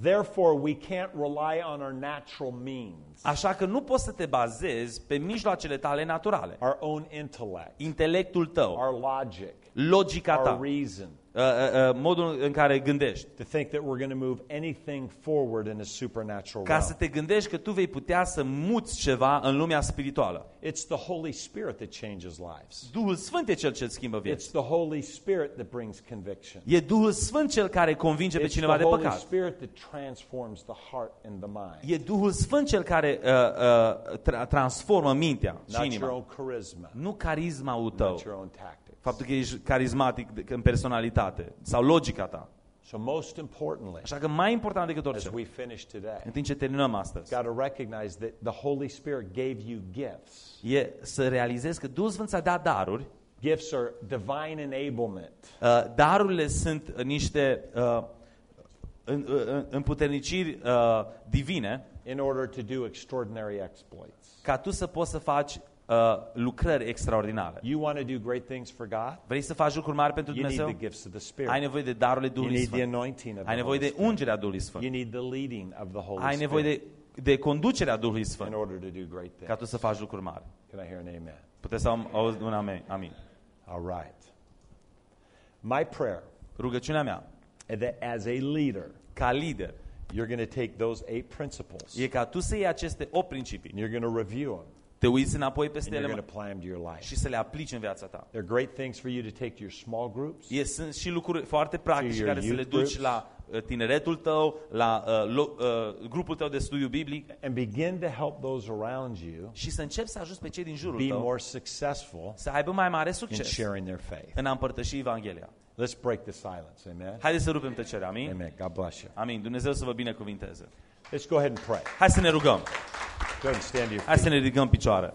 Therefore, we can't rely on our natural means, Așa că nu poți să te bazezi pe mijloacele tale naturale. our own intellect, Intelectul tău, our logic, logica our ta, reason, uh, uh, uh, modul în care gândești. to think that we're going to move anything forward in a supernatural Ca să realm. te gândești că tu vei putea să muți ceva în lumea spirituală. It's the Holy Spirit that changes lives. Duhul Sfânt e cel ce îți schimbă It's vieți. the Holy Spirit that brings conviction. E Duhul Sfânt cel care convinge pe It's the cineva de Holy păcat. Spirit that transforms the heart and the mind, E Duhul Sfânt cel care uh, uh, tra- transformă mintea și not your inima. own charisma, Nu carismaul tău, not your own tactics. Faptul că ești carismatic de- în personalitate sau logica ta. So, most importantly, Așa că mai important decât as orice, we finish today, în timp ce terminăm astăzi, got to recognize that the Holy Spirit gave you gifts. e să realizezi că Duhul Sfânt ți-a dat daruri. Gifts are divine enablement. Uh, darurile sunt uh, niște uh, în- în- împuterniciri uh, divine in order to do extraordinary exploits. ca tu să poți să faci uh, lucrări extraordinare. You want to do great things for God? Vrei să faci lucruri mari pentru You need Dumnezeu? the gifts of the Spirit. Ai nevoie de darurile You Duhului need the Sfânt. anointing of Ai the nevoie Holy de Spirit. ungerea Duhului Sfânt. You need the leading of the Holy Ai nevoie Spirit de, de conducerea Duhului in Sfânt order to do great ca things. tu să faci lucruri mari. Can I hear an amen? Puteți să am, auzi un amen. amin. All right. My prayer Rugăciunea mea, is that as a leader, ca lider, you're going to take those eight principles e ca tu să iei aceste 8 principii, and you're going to review them te uiți înapoi and peste you're ele going to mă, apply them to your life. și să le aplici în viața ta. They're great things for you to take to your small groups, E, sunt și lucruri foarte practice your care să le youth duci groups. la uh, tineretul tău, la uh, lo, uh, grupul tău de studiu biblic and begin to help those around you și să începi să ajuți pe cei din jurul be tău more successful să aibă mai mare in succes sharing their faith. în a împărtăși Evanghelia. Let's break the silence. Amen. Haideți să rupem tăcerea, amin? Amen. God bless you. Amin. Dumnezeu să vă binecuvinteze. Let's go ahead and pray. Hai să ne rugăm. Go ahead and stand to your Hai să ne ridicăm picioare.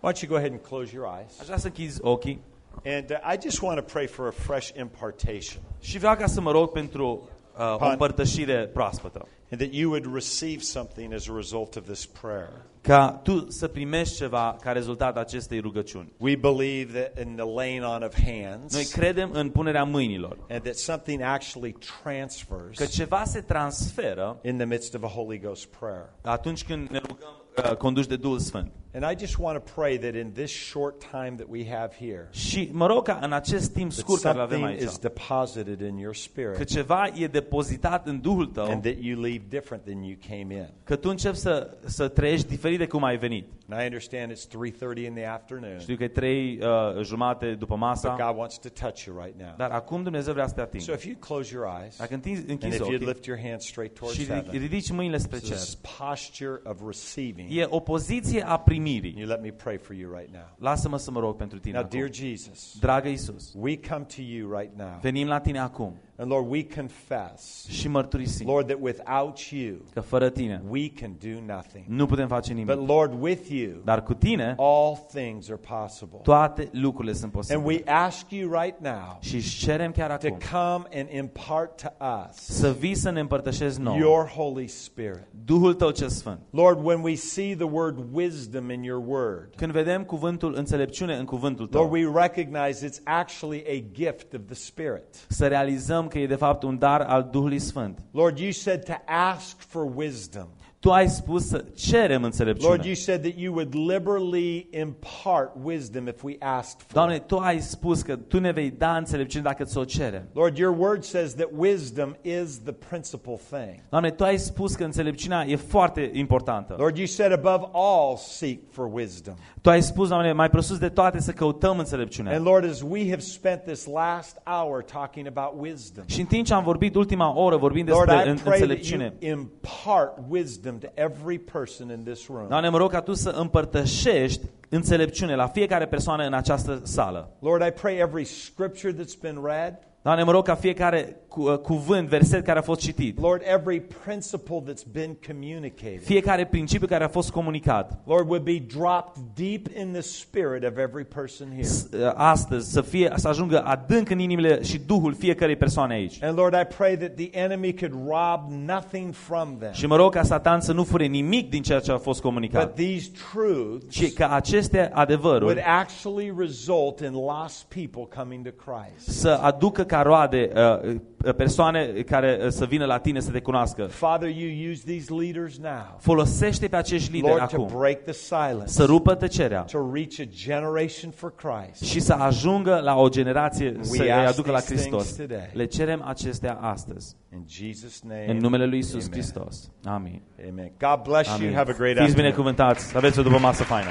Why don't you go ahead and close your eyes? Aș vrea să închizi ochii And uh, I just want to pray for a fresh impartation și vreau ca să mă rog pentru uh, o Pan- împărtășire proaspătă. and that you would receive something as a result of this prayer. Ca tu să primești ceva ca rezultat acestei rugăciuni. We believe that in the laying on of Noi hands credem în punerea mâinilor. and that something actually Că transfers ceva se transferă in the midst of a Holy Ghost prayer. atunci când ne rugăm uh, conduși de Duhul Sfânt. And I just want to pray that in this short time that we have here, Și mă rog ca în acest timp that scurt care îl avem something aici, is deposited in your că spirit ceva e depozitat în Duhul tău, and that you leave different than you came in. că tu începi să, să trăiești diferit de cum ai venit. And I understand it's 3:30 in the afternoon, Știu că e trei uh, jumate după but masa, God wants to touch you right now. dar acum Dumnezeu vrea să te So atingă. if you close your eyes Dacă închizi, and închizi if you'd ochii lift your hands straight towards și heaven, ridici mâinile spre cer, this posture of receiving e o poziție a primirii primirii. You let me pray for you right now. Lasă-mă să mă rog pentru tine Now, dear acum. Jesus, Dragă Isus, we come to you right now. venim la tine acum And Lord, we confess, și mărturisim Lord, that without you, că fără tine we can do nothing. nu putem face But nimic. Lord, with you, Dar cu tine all things are possible. toate lucrurile sunt And posibile. we ask you right now Și îți cerem chiar to acum come and impart to us să vii să ne împărtășești nouă your Holy Spirit. Duhul tău cel sfânt. Lord, when we see the word wisdom in your word, Când vedem cuvântul înțelepciune în cuvântul Lord, tău, we recognize it's actually a gift of the Spirit. să realizăm că e de fapt un dar al Duhului Sfânt. Lord, you said to ask for wisdom. Tu ai spus să cerem Lord, înțelepciune. you said that you would liberally impart wisdom if we asked for Doamne, it. Tu ai spus că Tu ne vei da înțelepciune dacă ți-o cerem. Lord, your word says that wisdom is the principal thing. Doamne, Tu ai spus că înțelepciunea e foarte importantă. Lord, you said above all, seek for wisdom. Tu ai spus, Doamne, mai presus de toate să căutăm înțelepciunea. And Lord, as we have spent this last hour talking about wisdom, Și în timp ce am vorbit ultima oră vorbind Lord, despre I în- pray that you înțelepciune, impart wisdom to every person in this room. Doamne, mă rog ca Tu să împărtășești înțelepciune la fiecare persoană în această sală. Lord, I pray every scripture that's been read, Doamne, mă rog ca fiecare cu, uh, cuvânt, verset care a fost citit, Lord, every principle that's been communicated, fiecare principiu care a fost comunicat, Lord, would be dropped deep in the spirit of every person here. s- uh, astăzi să, fie, să ajungă adânc în inimile și Duhul fiecărei persoane aici. And Lord, I pray that the enemy could rob nothing from them, Și mă rog ca Satan să nu fure nimic din ceea ce a fost but comunicat, these truths ci ca aceste would adevăruri actually result in lost people coming to Christ. să aducă ca roade uh, uh, persoane care uh, să vină la tine să te cunoască. Father, you use these leaders now, Folosește pe acești lideri Lord, to acum break the silence, să rupă tăcerea to reach a generation for Christ. și să ajungă la o generație să We îi ask aducă la these things Hristos. today. Le cerem acestea astăzi. In Jesus' name. În numele lui Isus amen. Hristos. Amin. Amen. God bless you. Amin. Have a great Fiți afternoon. binecuvântați. Să aveți o după masă faină.